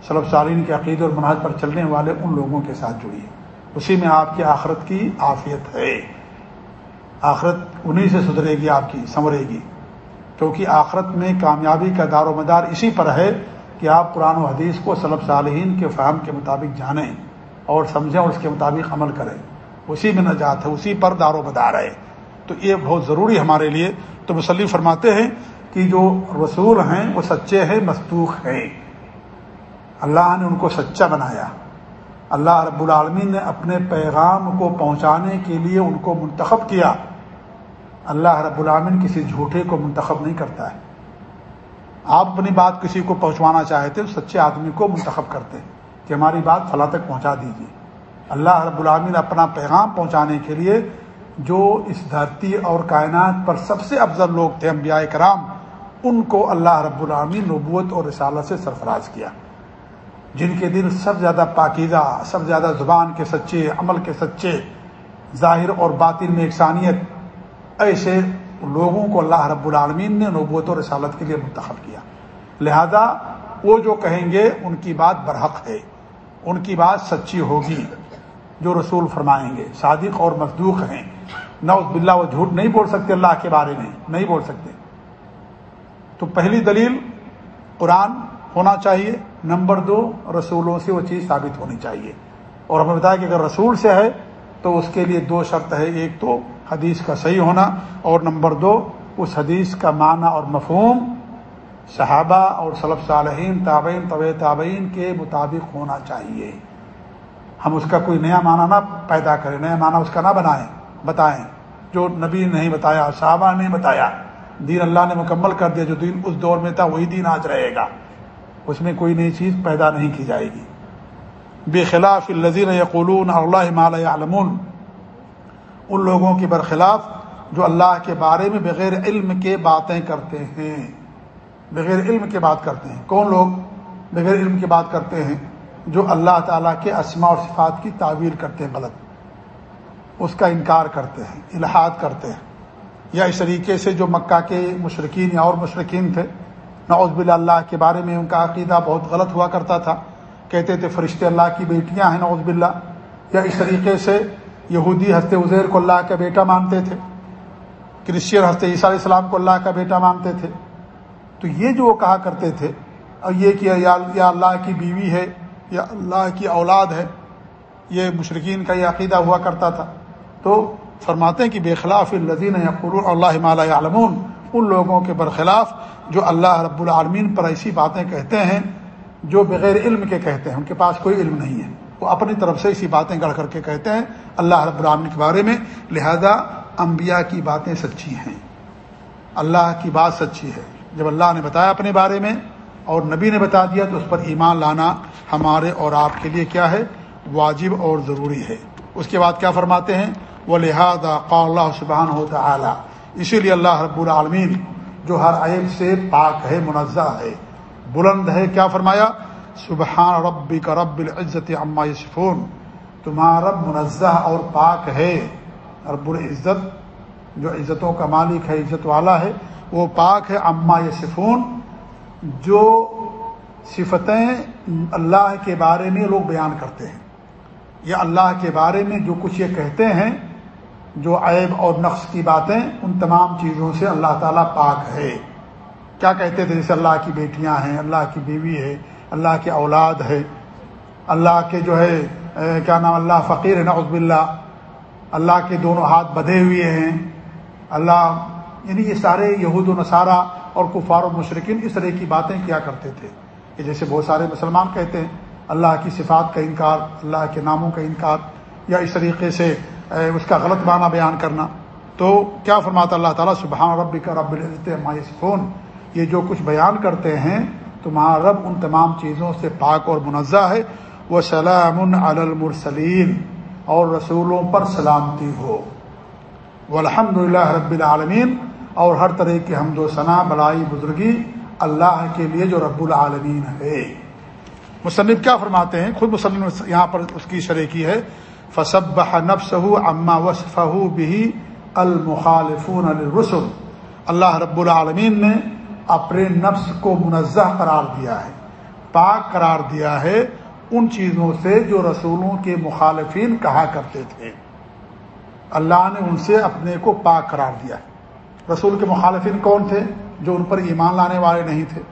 سلب سالین کے عقیدے اور مناج پر چلنے والے ان لوگوں کے ساتھ جڑیے۔ اسی میں آپ کی آخرت کی عافیت ہے۔ آخرت انہی سے سدھرے گی، آپ کی، سنورے گی۔ کیونکہ آخرت میں کامیابی کا دار و مدار اسی پر ہے کہ آپ قرآن و حدیث کو صلب صالحین کے فہم کے مطابق جانیں اور سمجھیں اور اس کے مطابق عمل کریں۔ اسی میں نجات ہے، اسی پر دار و مدار ہے۔ تو یہ بہت ضروری ہمارے لیے۔ تو مسلم فرماتے ہیں کہ جو رسول ہیں وہ سچے ہیں مستوخ ہیں۔ اللہ نے ان کو سچا بنایا۔ اللہ رب العالمین نے اپنے پیغام کو پہنچانے کے لیے ان کو منتخب کیا۔ اللہ رب العالمین کسی جھوٹے کو منتخب نہیں کرتا ہے۔ آپ اپنی بات کسی کو پہنچوانا چاہتے سچے آدمی کو منتخب کرتے کہ ہماری بات فلاں تک پہنچا دیجیے اللہ رب العالمین اپنا پیغام پہنچانے کے لیے جو اس دھرتی اور کائنات پر سب سے افضل لوگ تھے انبیاء کرام، ان کو اللہ رب العالمین نبوت اور رسالت سے سرفراز کیا۔ جن کے دل سب زیادہ پاکیزہ، سب زیادہ زبان کے سچے، عمل کے سچے، ظاہر اور باطن میں اقسانیت ایسے لوگوں کو اللہ رب العالمین نے نبوت و رسالت کے لیے منتخب کیا۔ لہذا وہ جو کہیں گے، ان کی بات برحق ہے، ان کی بات سچی ہوگی، جو رسول فرمائیں گے۔ صادق اور مزدوق ہیں۔ نہ اس بلّہ وہ جھوٹ نہیں بول سکتے اللہ کے بارے میں، نہیں بول سکتے۔ تو پہلی دلیل، قرآن ہونا چاہیے۔ نمبر دو، رسولوں سے وہ چیز ثابت ہونی چاہیے۔ اور ہمیں بتایا کہ اگر رسول سے ہے، تو اس کے لیے دو شرط ہے ایک تو حدیث کا صحیح ہونا اور نمبر دو، اس حدیث کا معنی اور مفہوم صحابہ اور صلب صالحین، تابعین طب تابعین کے مطابق ہونا چاہیے۔ ہم اس کا کوئی نیا معنی نہ پیدا کریں، نیا معنی اس کا نہ بنائیں، بتائیں۔ جو نبی نے نہیں بتایا، صحابہ نے بتایا، دین اللہ نے مکمل کر دیا، جو دین اس دور میں تھا، وہی دین آج رہے گا۔ اس میں کوئی نئی چیز پیدا نہیں کی جائے گی۔ بے خلاف الزین یقولون اللہ مال علمون ان لوگوں کے برخلاف جو اللہ کے بارے میں بغیر علم کے باتیں کرتے ہیں۔ بغیر علم کے بات کرتے ہیں۔ کون لوگ بغیر علم کی بات کرتے ہیں؟ جو اللہ تعالیٰ کے اسما اور صفات کی تعویر کرتے ہیں، غلط۔ اس کا انکار کرتے ہیں، الحاد کرتے ہیں۔ یا اس طریقے سے جو مکہ کے مشرقین یا اور مشرقین تھے، نعوذ باللہ اللہ کے بارے میں ان کا عقیدہ بہت غلط ہوا کرتا تھا۔ کہتے تھے، فرشتے اللہ کی بیٹیاں ہیں، نعوذ باللہ۔ یا اس طریقے سے یہودی ہنستے عزیر کو اللہ کا بیٹا مانتے تھے کرسچین ہنستے عیسیٰ علیہ السلام کو اللہ کا بیٹا مانتے تھے۔ تو یہ جو وہ کہا کرتے تھے اور یہ کہ یا اللہ کی بیوی ہے، یا اللہ کی اولاد ہے، یہ مشرقین کا یہ عقیدہ ہوا کرتا تھا۔ تو فرماتے ہیں کہ بے خلاف الزین یقر اللہ مالا علمون ان لوگوں کے برخلاف جو اللہ رب العالمین پر ایسی باتیں کہتے ہیں جو بغیر علم کے کہتے ہیں، ان کے پاس کوئی علم نہیں ہے۔ وہ اپنی طرف سے اسی باتیں گڑھ کر کے کہتے ہیں، اللہ رب العالمین کے بارے میں۔ لہذا انبیاء کی باتیں سچی ہیں۔ اللہ کی بات سچی ہے۔ جب اللہ نے بتایا اپنے بارے میں اور نبی نے بتا دیا تو اس پر ایمان لانا ہمارے اور آپ کے لیے کیا ہے؟ واجب اور ضروری ہے۔ اس کے بعد کیا فرماتے ہیں؟ وہ لہٰذا اللہ سبحان ہوتا اعلیٰ اسی لیے اللہ رب العالمین جو ہر عیب سے پاک ہے، منزہ ہے، بلند ہے، کیا فرمایا؟ سبحان ربی کا رب العزت عما یسفون تمہارا رب منزہ اور پاک ہے. رب العزت جو عزتوں کا مالک ہے، عزت والا ہے، وہ پاک ہے اما یسفون جو صفتیں اللہ کے بارے میں لوگ بیان کرتے ہیں، یا اللہ کے بارے میں جو کچھ یہ کہتے ہیں، جو عیب اور نقص کی باتیں، ان تمام چیزوں سے اللہ تعالیٰ پاک ہے۔ کیا کہتے تھے؟ جیسے اللہ کی بیٹیاں ہیں، اللہ کی بیوی ہے اللہ کی اولاد ہے۔ اللہ کے جو ہے کیا نام، اللہ فقیر ہے، نعوذ باللہ۔ اللہ کے دونوں ہاتھ بدھے ہوئے ہیں۔ اللہ یعنی یہ سارے یہود و نصارہ اور کفار و مشرقین اس طرح کی باتیں کیا کرتے تھے۔ کہ جیسے بہت سارے مسلمان کہتے ہیں، اللہ کی صفات کا انکار، اللہ کے ناموں کا انکار، یا اس طریقے سے اس کا غلط معنی بیان کرنا۔ تو کیا فرماتا اللہ تعالیٰ، سبحان رب کا رب العزت یہ جو کچھ بیان کرتے ہیں تمہارا رب ان تمام چیزوں سے پاک اور منزہ ہے۔ وہ سلام المرسلین۔ اور رسولوں پر سلامتی ہو۔ الحمد للہ رب العالمین۔ اور ہر طرح کی حمد و ثناء بلائی، بزرگی اللہ کے لیے جو رب العالمین ہے۔ مصنف کیا فرماتے ہیں؟ خود مصنف یہاں پر اس کی شرح کی ہے۔ فصب نفس اما وصف بھی المخالفون الرسل اللہ رب العالمین نے اپنے نفس کو منزہ قرار دیا ہے، پاک قرار دیا ہے ان چیزوں سے جو رسولوں کے مخالفین کہا کرتے تھے۔ اللہ نے ان سے اپنے کو پاک قرار دیا ہے۔ رسول کے مخالفین کون تھے جو ان پر ایمان لانے والے نہیں تھے؟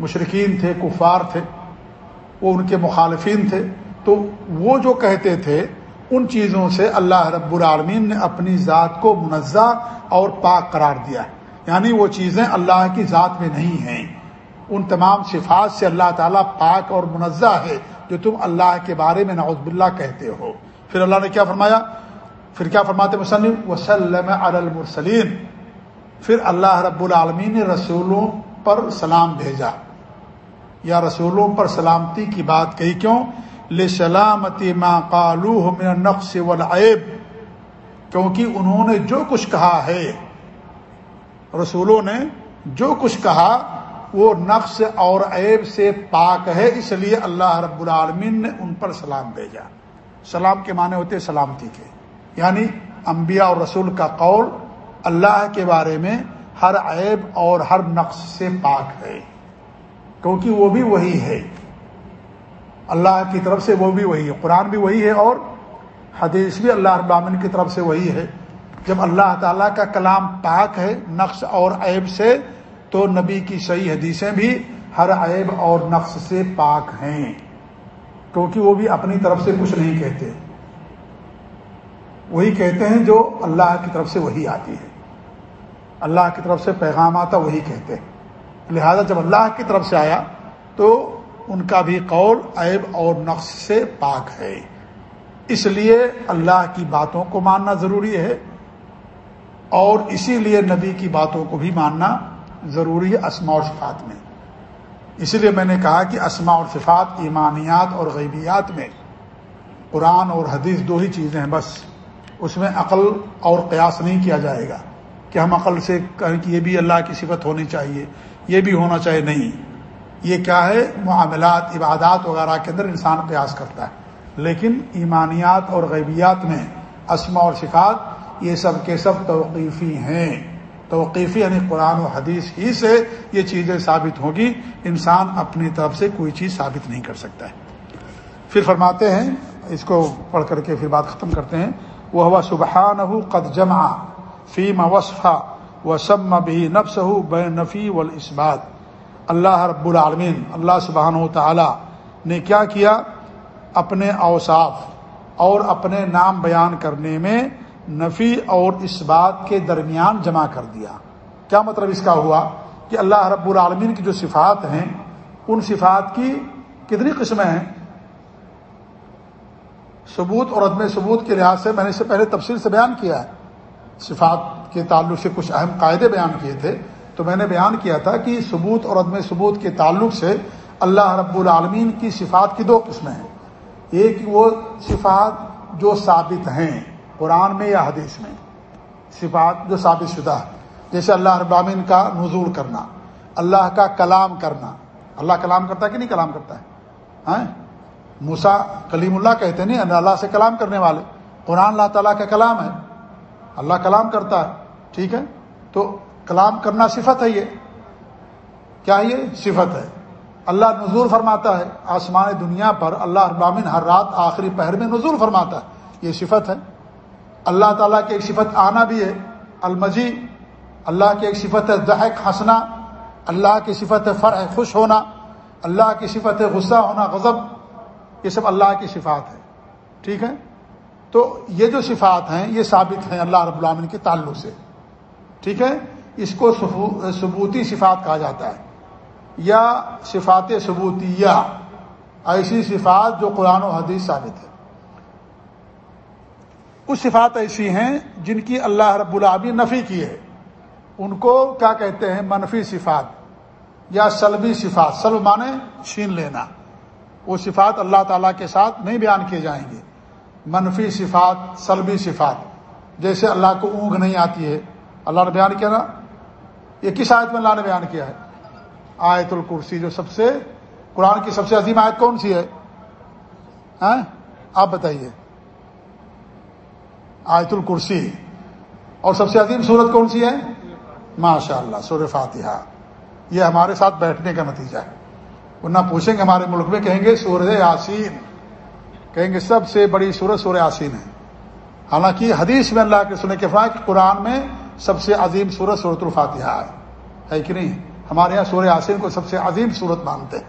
مشرقین تھے، کفار تھے، وہ ان کے مخالفین تھے۔ تو وہ جو کہتے تھے، ان چیزوں سے اللہ رب العالمین نے اپنی ذات کو منزہ اور پاک قرار دیا ہے۔ یعنی وہ چیزیں اللہ کی ذات میں نہیں ہیں۔ ان تمام صفات سے اللہ تعالیٰ پاک اور منزہ ہے جو تم اللہ کے بارے میں نعوذ باللہ کہتے ہو۔ پھر اللہ نے کیا فرمایا؟ پھر کیا فرماتے مصنف؟ وسلم المرسلین پھر اللہ رب العالمین نے رسولوں پر سلام بھیجا۔ یا رسولوں پر سلامتی کی بات کہی کیوں؟ لے سلامتی ماں کالو نقص والعیب کیونکہ انہوں نے جو کچھ کہا ہے رسولوں نے جو کچھ کہا، وہ نقص اور عیب سے پاک ہے، اس لیے اللہ رب العالمین نے ان پر سلام بھیجا۔ سلام کے معنی ہوتے سلامتی کے۔ یعنی انبیاء اور رسول کا قول اللہ کے بارے میں ہر عیب اور ہر نقص سے پاک ہے۔ کیونکہ وہ بھی وہی ہے۔ اللہ کی طرف سے وہ بھی وہی ہے۔ قرآن بھی وہی ہے اور حدیث بھی اللہ ابامن کی طرف سے وہی ہے۔ جب اللہ تعالیٰ کا کلام پاک ہے نقص اور عیب سے، تو نبی کی صحیح حدیثیں بھی ہر عیب اور نقص سے پاک ہیں۔ کیونکہ وہ بھی اپنی طرف سے کچھ نہیں کہتے۔ وہی کہتے ہیں جو اللہ کی طرف سے وہی آتی ہے۔ اللہ کی طرف سے پیغام آتا، وہی کہتے ہیں۔ لہذا جب اللہ کی طرف سے آیا، تو ان کا بھی قول عیب اور نقص سے پاک ہے۔ اس لیے اللہ کی باتوں کو ماننا ضروری ہے۔ اور اسی لیے نبی کی باتوں کو بھی ماننا ضروری ہے اسما اور صفات میں۔ اسی لیے میں نے کہا کہ اسما اور صفات ایمانیات اور غیبیات میں قرآن اور حدیث دو ہی چیزیں ہیں بس۔ اس میں عقل اور قیاس نہیں کیا جائے گا کہ ہم عقل سے کہیں کہ یہ بھی اللہ کی صفت ہونی چاہیے، یہ بھی ہونا چاہیے۔ نہیں، یہ کیا ہے؟ معاملات، عبادات وغیرہ کے اندر انسان قیاس کرتا ہے۔ لیکن ایمانیات اور غیبیات میں اسما اور صفات یہ سب کے سب توقیفی ہیں۔ توقیفی یعنی قرآن و حدیث ہی سے یہ چیزیں ثابت ہوگی انسان اپنی طرف سے کوئی چیز ثابت نہیں کر سکتا ہے۔ پھر فرماتے ہیں، اس کو پڑھ کر کے پھر بات ختم کرتے ہیں۔ وہ ہوا سبحان قد جمع فیم وصفہ و سب بھی نفس ہو بے نفی و اسبات اللہ رب العالمین، اللہ سبحانہ و تعالی نے کیا کیا؟ اپنے اوصاف اور اپنے نام بیان کرنے میں نفی اور اس بات کے درمیان جمع کر دیا۔ کیا مطلب اس کا ہوا کہ اللہ رب العالمین کی جو صفات ہیں، ان صفات کی کتنی قسمیں ہیں؟ ثبوت اور عدم ثبوت کے لحاظ سے میں نے اس سے پہلے تفصیل سے بیان کیا ہے۔ صفات کے تعلق سے کچھ اہم قاعدے بیان کیے تھے۔ تو میں نے بیان کیا تھا کہ ثبوت اور عدم ثبوت کے تعلق سے اللہ رب العالمین کی صفات کی دو قسمیں ہیں۔ ایک وہ صفات جو ثابت ہیں۔ قرآن میں یا حدیث میں صفات جو ثابت شدہ ہے جیسے اللہ ابامین کا نزول کرنا، اللہ کا کلام کرنا۔ اللہ کلام کرتا ہے کہ نہیں کلام کرتا ہے؟ ہاں؟ موسا کلیم اللہ کہتے نہیں، اللہ سے کلام کرنے والے۔ قرآن اللہ تعالیٰ کا کلام ہے۔ اللہ کلام کرتا ہے، ٹھیک ہے؟ تو کلام کرنا صفت ہے یہ۔ کیا یہ؟ صفت ہے۔ اللہ نزول فرماتا ہے، آسمان دنیا پر اللہ ابامن ہر رات آخری پہر میں نزول فرماتا ہے۔ یہ صفت ہے۔ اللہ تعالیٰ کی ایک صفت آنا بھی ہے المجی اللہ کی ایک صفت ہے دہک ہنسنا، اللہ کی صفت ہے فرح، خوش ہونا، اللہ کی صفت ہے غصہ ہونا، غضب، یہ سب اللہ کی صفات ہے ٹھیک ہے؟ تو یہ جو صفات ہیں، یہ ثابت ہیں اللہ رب العالمین کے تعلق سے۔ ٹھیک ہے؟ اس کو ثبوتی صفات کہا جاتا ہے۔ یا صفات ثبوتیہ، ایسی صفات جو قرآن و حدیث ثابت ہے کچھ صفات ایسی ہیں جن کی اللہ رب العالمین نفی کی ہے۔ ان کو کیا کہتے ہیں؟ منفی صفات یا سلبی صفات۔ سلب مانے چھین لینا۔ وہ صفات اللہ تعالیٰ کے ساتھ نہیں بیان کیے جائیں گے۔ منفی صفات، سلبی صفات۔ جیسے اللہ کو اونگ نہیں آتی ہے۔ اللہ نے بیان کیا نا؟ یہ کس آیت میں اللہ نے بیان کیا ہے؟ آیت الکرسی جو سب سے، قرآن کی سب سے عظیم آیت کون سی ہے؟ ہاں؟ آپ بتائیے۔ آیت الکرسی۔ اور سب سے عظیم صورت کون سی ہے؟ ماشاء اللہ سور فاتحہ۔ یہ ہمارے ساتھ بیٹھنے کا نتیجہ ہے۔ ورنہ پوچھیں گے ہمارے ملک میں، کہیں گے سورج یاسین۔ کہیں گے سب سے بڑی سورج سور یاسین ہے۔ حالانکہ حدیث میں اللہ کے سنے کے فرائے کہ قرآن میں سب سے عظیم سورت صورت الفاتحہ ہے۔ کہ نہیں؟ ہمارے یہاں سورہ یاسین کو سب سے عظیم صورت مانتے ہیں۔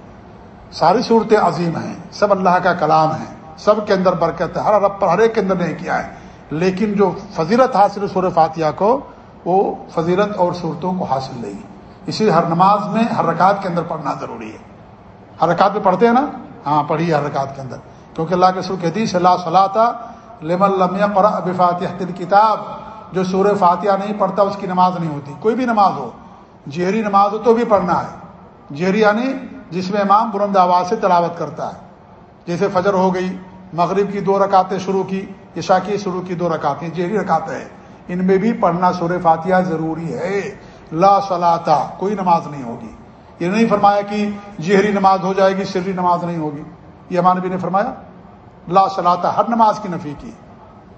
ساری صورتیں عظیم ہیں۔ سب اللہ کا کلام ہے سب کے اندر برکت ہے۔ ہر رب پر، ہر ایک کے اندر نہیں کیا ہے لیکن جو فضیلت حاصل سور فاتحہ کو، وہ فضیلت اور صورتوں کو حاصل لے گی اسی ہر نماز میں ہر رکعت کے اندر پڑھنا ضروری ہے۔ ہر رکعت میں پڑھتے ہیں نا؟ ہاں پڑھی ہر رکعت کے اندر۔ کیونکہ اللہ کے سر کہتی اللہ صلاح تھا لم فاتح کتاب جو سور فاتحہ نہیں پڑھتا، اس کی نماز نہیں ہوتی۔ کوئی بھی نماز ہو، جہری نماز ہو تو بھی پڑھنا ہے۔ جہری یعنی جس میں امام بلند آواز سے تلاوت کرتا ہے۔ جیسے فجر ہو گئی، مغرب کی دو رکعتیں شروع کی عشاء کی شروع کی دو رکعتیں، جہری رکعتیں ہیں ان میں بھی پڑھنا سور فاتحہ ضروری ہے۔ لا صلاح کوئی نماز نہیں ہوگی۔ یہ نہیں فرمایا کہ جہری نماز ہو جائے گی سری نماز نہیں ہوگی۔ یہ ہمارے بھی نے فرمایا، لا صلاح ہر نماز کی نفی کی۔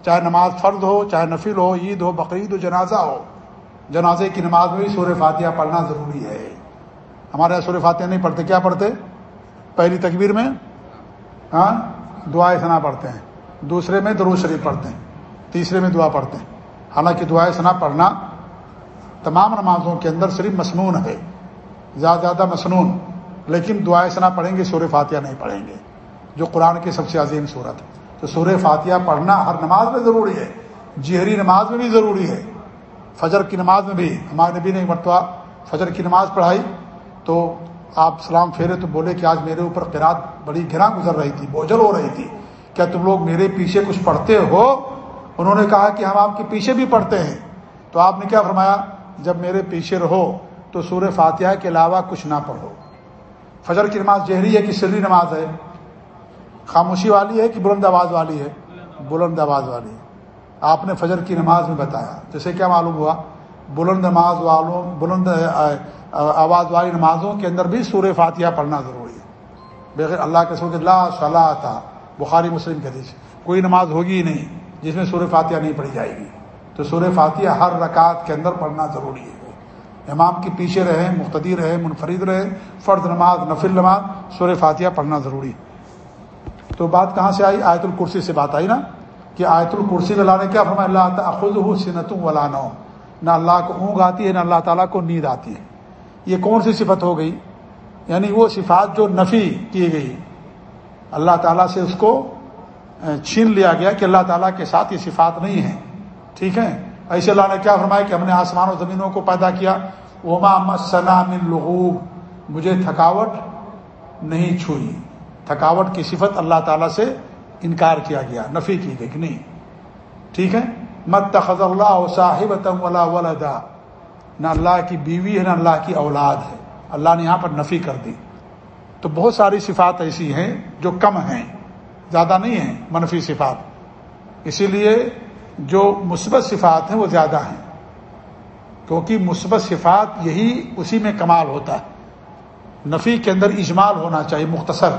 چاہے نماز فرد ہو، چاہے نفل ہو، عید ہو، بقرعید ہو، جنازہ ہو۔ جنازے کی نماز میں بھی سور فاتحہ پڑھنا ضروری ہے۔ ہمارے یہاں سور فاتحہ نہیں پڑھتے، کیا پڑھتے؟ پہلی تکبیر میں ہاں دعائیں سنا پڑھتے ہیں۔ دوسرے میں درو شریف پڑھتے ہیں، تیسرے میں دعا پڑھتے ہیں۔ حالانکہ دعائیں سنا پڑھنا تمام نمازوں کے اندر صرف مصنون ہے، زیادہ زیادہ مصنون لیکن دعائیں سنا پڑھیں گے سور فاتحہ نہیں پڑھیں گے، جو قرآن کی سب سے عظیم صورت ہے۔ تو سور فاتحہ پڑھنا ہر نماز میں ضروری ہے جہری نماز میں بھی ضروری ہے۔ فجر کی نماز میں بھی، ہمارے نبی نے مرتبہ فجر کی نماز پڑھائی۔ تو آپ سلام پھیرے تو بولے کہ آج میرے اوپر قرآد بڑی گرا گزر رہی تھی، بوجھل ہو رہی تھی۔ کیا تم لوگ میرے پیچھے کچھ پڑھتے ہو؟ انہوں نے کہا کہ ہم آپ کے پیچھے بھی پڑھتے ہیں۔ تو آپ نے کیا فرمایا؟ جب میرے پیچھے رہو تو سور فاتحہ کے علاوہ کچھ نہ پڑھو۔ فجر کی نماز جہری ہے کہ سری نماز ہے؟ خاموشی والی ہے کہ بلند آواز والی ہے؟ بلند آواز والی ہے۔ آپ نے فجر کی نماز میں بتایا۔ جیسے کیا معلوم ہوا؟ بلند نماز والوں، بلند آواز والی نمازوں کے اندر بھی سور فاتحہ پڑھنا ضروری ہے۔ بغیر اللہ کے سور اللہ صلاح بخاری مسلم کے دیش کوئی نماز ہوگی ہی نہیں، جس میں سور فاتحہ نہیں پڑھی جائے گی۔ تو سور فاتحہ ہر رکعت کے اندر پڑھنا ضروری ہے۔ امام کے پیچھے رہے مختدی رہے، منفرد رہے فرد نماز، نفل نماز سور فاتحہ پڑھنا ضروری تو بات کہاں سے آئی؟ آیت الکرسی سے بات آئی نا؟ کہ آیت الکرسی اللہ نے کیا فرمایا؟ اللہ خود ہو سنت ولا نہ اللہ کو اونگ آتی ہے، نہ اللہ تعالیٰ کو نیند آتی ہے۔ یہ کون سی صفت ہو گئی؟ یعنی وہ صفات جو نفی کی گئی اللہ تعالیٰ سے اس کو چھین لیا گیا کہ اللہ تعالیٰ کے ساتھ یہ صفات نہیں ہیں۔ ٹھیک ہے؟ ایسے اللہ نے کیا فرمایا کہ ہم نے آسمان و زمینوں کو پیدا کیا۔ اوما مسنا من لغوب۔ مجھے تھکاوٹ نہیں چھوئی۔ تھکاوٹ کی صفت اللہ تعالیٰ سے انکار کیا گیا۔ نفی کی گئی کہ نہیں۔ ٹھیک ہے؟ مت تخذ اللہ صاحب تم ولا نہ اللہ کی بیوی ہے، نہ اللہ کی اولاد ہے۔ اللہ نے یہاں پر نفی کر دی۔ تو بہت ساری صفات ایسی ہیں جو کم ہیں، زیادہ نہیں ہیں منفی صفات۔ اسی لیے جو مثبت صفات ہیں وہ زیادہ ہیں۔ کیونکہ مثبت صفات یہی اسی میں کمال ہوتا ہے۔ نفی کے اندر اجمال ہونا چاہیے، مختصر۔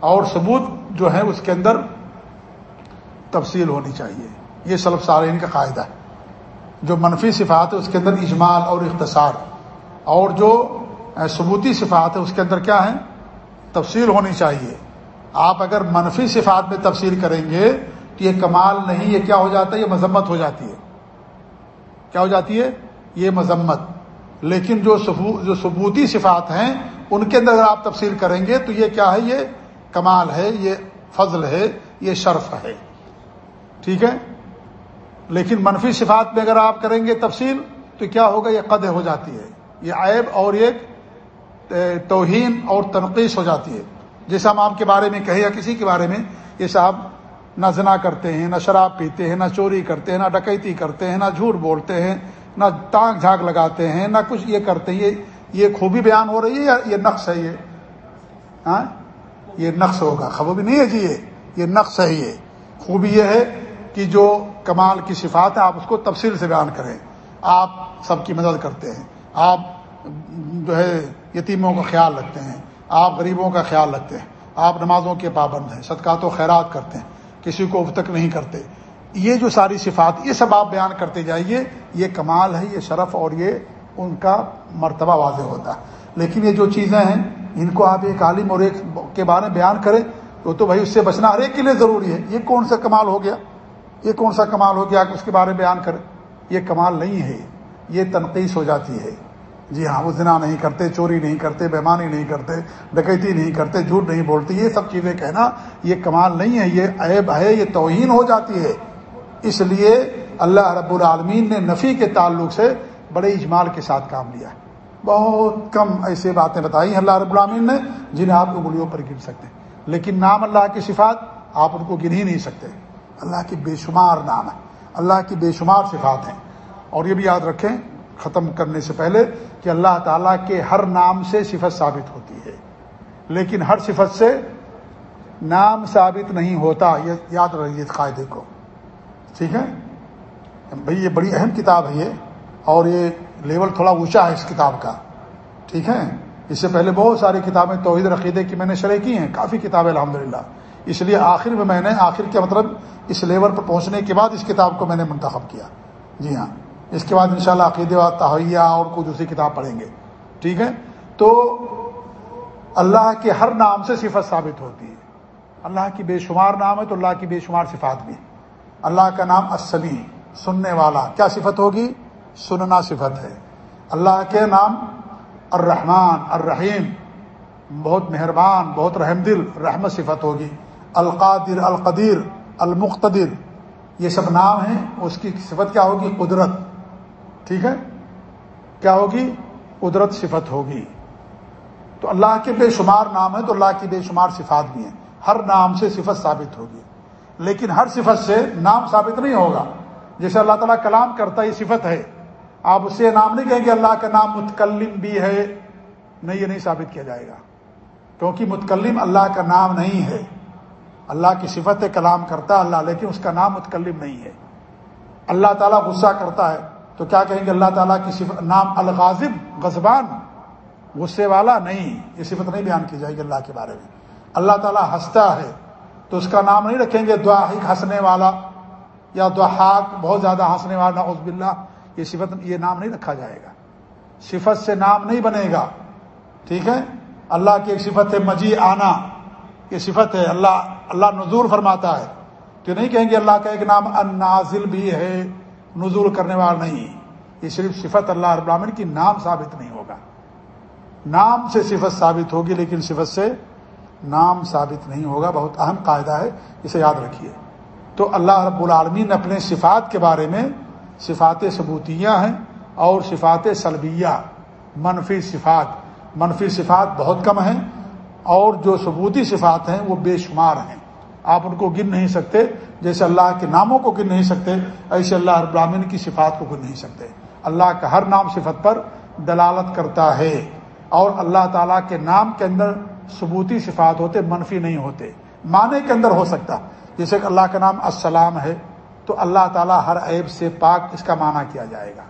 اور ثبوت جو ہے اس کے اندر تفصیل ہونی چاہیے۔ یہ سلب سارین کا قاعدہ ہے۔ جو منفی صفات ہے اس کے اندر اجمال اور اختصار۔ اور جو ثبوتی صفات ہے اس کے اندر کیا ہے تفصیل ہونی چاہیے۔ آپ اگر منفی صفات میں تفصیل کریں گے تو یہ کمال نہیں، یہ کیا ہو جاتا ہے؟ یہ مذمت ہو جاتی ہے۔ کیا ہو جاتی ہے؟ یہ مذمت۔ لیکن جو جو ثبوتی صفات ہیں، ان کے اندر آپ تفصیل کریں گے تو یہ کیا ہے؟ یہ کمال ہے، یہ فضل ہے، یہ شرف ہے۔ ٹھیک ہے؟ لیکن منفی صفات میں اگر آپ کریں گے تفصیل تو کیا ہوگا؟ یہ قد ہو جاتی ہے۔ یہ عیب اور ایک توہین اور تنقیص ہو جاتی ہے۔ جیسے ہم آپ کے بارے میں کہیں یا کسی کے بارے میں، یہ صاحب نہ زنا کرتے ہیں، نہ شراب پیتے ہیں، نہ چوری کرتے ہیں، نہ ڈکیتی کرتے ہیں، نہ جھوٹ بولتے ہیں، نہ ٹانگ جھانک لگاتے ہیں، نہ کچھ یہ کرتے ہیں۔ یہ یہ خوبی بیان ہو رہی ہے یا یہ نقص ہے یہ؟ ہاں؟ یہ نقص ہوگا۔ خبر بھی نہیں ہے جی یہ۔ یہ نقص ہے یہ۔ خوبی یہ ہے کہ جو کمال کی صفات ہے آپ اس کو تفصیل سے بیان کریں۔ آپ سب کی مدد کرتے ہیں۔ آپ جو ہے یتیموں کا خیال رکھتے ہیں۔ آپ غریبوں کا خیال رکھتے ہیں۔ آپ نمازوں کے پابند ہیں۔ صدقات و خیرات کرتے ہیں۔ کسی کو اب تک نہیں کرتے۔ یہ جو ساری صفات، یہ سب آپ بیان کرتے جائیے، یہ کمال ہے، یہ شرف اور یہ ان کا مرتبہ واضح ہوتا۔ ہے لیکن یہ جو چیزیں ہیں، ان کو آپ ایک عالم اور ایک کے بارے میں بیان کریں تو تو بھائی اس سے بچنا ہر ایک کے لیے ضروری ہے۔ یہ کون سا کمال ہو گیا؟ یہ کون سا کمال ہو گیا؟ کہ اس کے بارے میں بیان کریں۔ یہ کمال نہیں ہے۔ یہ تنقید ہو جاتی ہے۔ جی ہاں وہ زنا نہیں کرتے، چوری نہیں کرتے بیمانی نہیں کرتے، ڈکیتی نہیں کرتے، جھوٹ نہیں بولتے، یہ سب چیزیں کہنا یہ کمال نہیں ہے، یہ عیب ہے، یہ توہین ہو جاتی ہے۔ اس لیے اللہ رب العالمین نے نفی کے تعلق سے بڑے اجمال کے ساتھ کام لیا ہے۔ بہت کم ایسے باتیں بتائی ہیں اللہ رب العالمین نے جنہیں آپ انگلیوں پر گن سکتے ہیں۔ لیکن نام اللہ کی صفات آپ ان کو گن ہی نہیں سکتے۔ اللہ کی بے شمار نام ہے۔ اللہ کی بے شمار صفات ہیں۔ اور یہ بھی یاد رکھیں ختم کرنے سے پہلے کہ اللہ تعالیٰ کے ہر نام سے صفت ثابت ہوتی ہے۔ لیکن ہر صفت سے نام ثابت نہیں ہوتا، یہ یاد رہیے قاعدے کو۔ ٹھیک ہے؟ بھائی، یہ بڑی اہم کتاب ہے یہ، اور یہ لیول تھوڑا اونچا ہے اس کتاب کا۔ ٹھیک ہے؟ اس سے پہلے بہت ساری کتابیں توحید رقیدے کی میں نے شرح کی ہیں، کافی کتابیں الحمد اس لیے آخر میں میں نے، آخر کے مطلب اس لیول پر پہنچنے کے بعد اس کتاب کو میں نے منتخب کیا۔ جی ہاں۔ اس کے بعد انشاءاللہ شاء عقید و تحیہ اور کوئی دوسری کتاب پڑھیں گے۔ ٹھیک ہے؟ تو اللہ کے ہر نام سے صفت ثابت ہوتی ہے۔ اللہ کی بے شمار نام ہے تو اللہ کی بے شمار صفات بھی۔ اللہ کا نام اسمی سننے والا۔ کیا صفت ہوگی؟ سننا صفت ہے۔ اللہ کے نام الرحمن، الرحیم۔ بہت مہربان، بہت رحم دل، رحمت صفت ہوگی۔ القادر، القدیر، المقتدر۔ یہ سب نام ہیں، اس کی صفت کیا ہوگی؟ قدرت۔ ٹھیک ہے؟ کیا ہوگی؟ قدرت صفت ہوگی۔ تو اللہ کے بے شمار نام ہے تو اللہ کی بے شمار صفات بھی ہیں۔ ہر نام سے صفت ثابت ہوگی۔ لیکن ہر صفت سے نام ثابت نہیں ہوگا۔ جیسے اللہ تعالیٰ کلام کرتا یہ صفت ہے۔ آپ اس سے نام نہیں کہیں گے، اللہ کا نام متکلم بھی ہے۔ نہیں، یہ نہیں ثابت کیا جائے گا۔ کیونکہ متکلم اللہ کا نام نہیں ہے۔ اللہ کی صفت ہے کلام کرتا اللہ، لیکن اس کا نام متکلم نہیں ہے۔ اللہ تعالیٰ غصہ کرتا ہے۔ تو کیا کہیں گے اللہ تعالیٰ کی صفت نام الغازب غزبان غصے والا نہیں، یہ صفت نہیں بیان کی جائے گی اللہ کے بارے میں۔ اللہ تعالیٰ ہنستا ہے، تو اس کا نام نہیں رکھیں گے دعا ہنسنے والا یا دعاق بہت زیادہ ہنسنے والا عزب اللہ یہ صفت یہ نام نہیں رکھا جائے گا۔ صفت سے نام نہیں بنے گا۔ ٹھیک ہے؟ اللہ کی ایک صفت ہے مجی آنا۔ یہ صفت ہے، اللہ اللہ نظور فرماتا ہے۔ تو نہیں کہیں گے اللہ کا ایک نام ان نازل بھی ہے۔ نزول کرنے والا نہیں۔ یہ صرف صفت اللہ ابراہین کی نام ثابت نہیں ہوگا۔ نام سے صفت ثابت ہوگی لیکن صفت سے نام ثابت نہیں ہوگا۔ بہت اہم قاعدہ ہے، اسے یاد رکھیے۔ تو اللہ رب العالمین اپنے صفات کے بارے میں صفات ثبوتیہ ہیں اور صفات سلبیہ، منفی صفات۔ منفی صفات بہت کم ہیں اور جو ثبوتی صفات ہیں وہ بے شمار ہیں۔ آپ ان کو گن نہیں سکتے، جیسے اللہ کے ناموں کو گن نہیں سکتے، ایسے اللہ رب العالمین کی صفات کو گن نہیں سکتے۔ اللہ کا ہر نام صفت پر دلالت کرتا ہے۔ اور اللہ تعالیٰ کے نام کے اندر ثبوتی صفات ہوتے، منفی نہیں ہوتے۔ معنی کے اندر ہو سکتا۔ جیسے کہ اللہ کا نام السلام ہے، تو اللہ تعالیٰ ہر عیب سے پاک اس کا معنی کیا جائے گا۔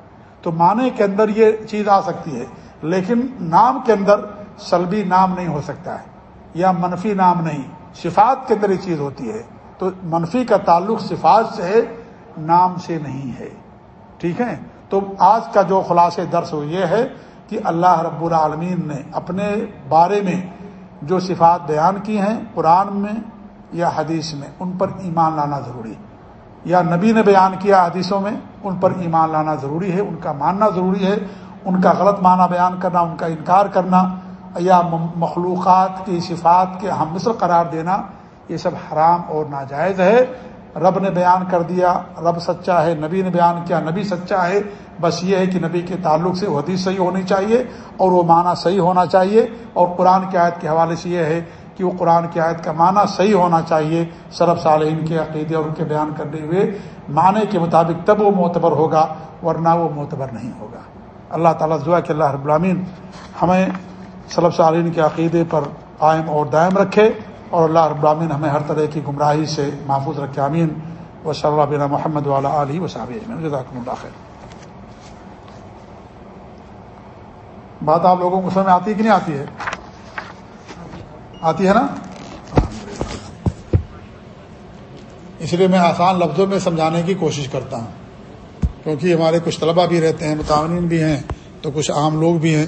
تو معنی کے اندر یہ چیز آ سکتی ہے، لیکن نام کے اندر سلبی نام نہیں ہو سکتا ہے، یا منفی نام نہیں۔ صفات کے اندر یہ چیز ہوتی ہے، تو منفی کا تعلق صفات سے ہے، نام سے نہیں ہے۔ ٹھیک ہے؟ تو آج کا جو خلاص درس ہو یہ ہے کہ اللہ رب العالمین نے اپنے بارے میں جو صفات بیان کی ہیں، قرآن میں یا حدیث میں، ان پر ایمان لانا ضروری یا نبی نے بیان کیا حدیثوں میں، ان پر ایمان لانا ضروری ہے، ان کا ماننا ضروری ہے، ان کا غلط معنی بیان کرنا، ان کا انکار کرنا۔ یا مخلوقات کی صفات کے ہم مصر قرار دینا، یہ سب حرام اور ناجائز ہے۔ رب نے بیان کر دیا، رب سچا ہے، نبی نے بیان کیا، نبی سچا ہے۔ بس یہ ہے کہ نبی کے تعلق سے وہ حدیث صحیح ہونی چاہیے اور وہ معنی صحیح ہونا چاہیے۔ اور قرآن کی آیت کے حوالے سے یہ ہے کہ وہ قرآن کی آیت کا معنی صحیح ہونا چاہیے سرب صالحین کے عقیدے اور ان کے بیان کرنے ہوئے۔ معنی کے مطابق تب وہ معتبر ہوگا، ورنہ وہ معتبر نہیں ہوگا۔ اللہ تعالیٰ دعا کہ اللہ رب العامین ہمیں صلب صالین کے عقیدے پر قائم اور دائم رکھے اور اللہ رب ہمیں ہر طرح کی گمراہی سے محفوظ رکھے امین و صلی اللہ محمد والا علیہ و جزاکم اللہ خیر۔ بات آپ لوگوں کو سمجھ آتی ہے کہ نہیں آتی ہے؟ آتی ہے نا؟ اس لیے میں آسان لفظوں میں سمجھانے کی کوشش کرتا ہوں۔ کیونکہ ہمارے کچھ طلبہ بھی رہتے ہیں متعین بھی ہیں، تو کچھ عام لوگ بھی ہیں۔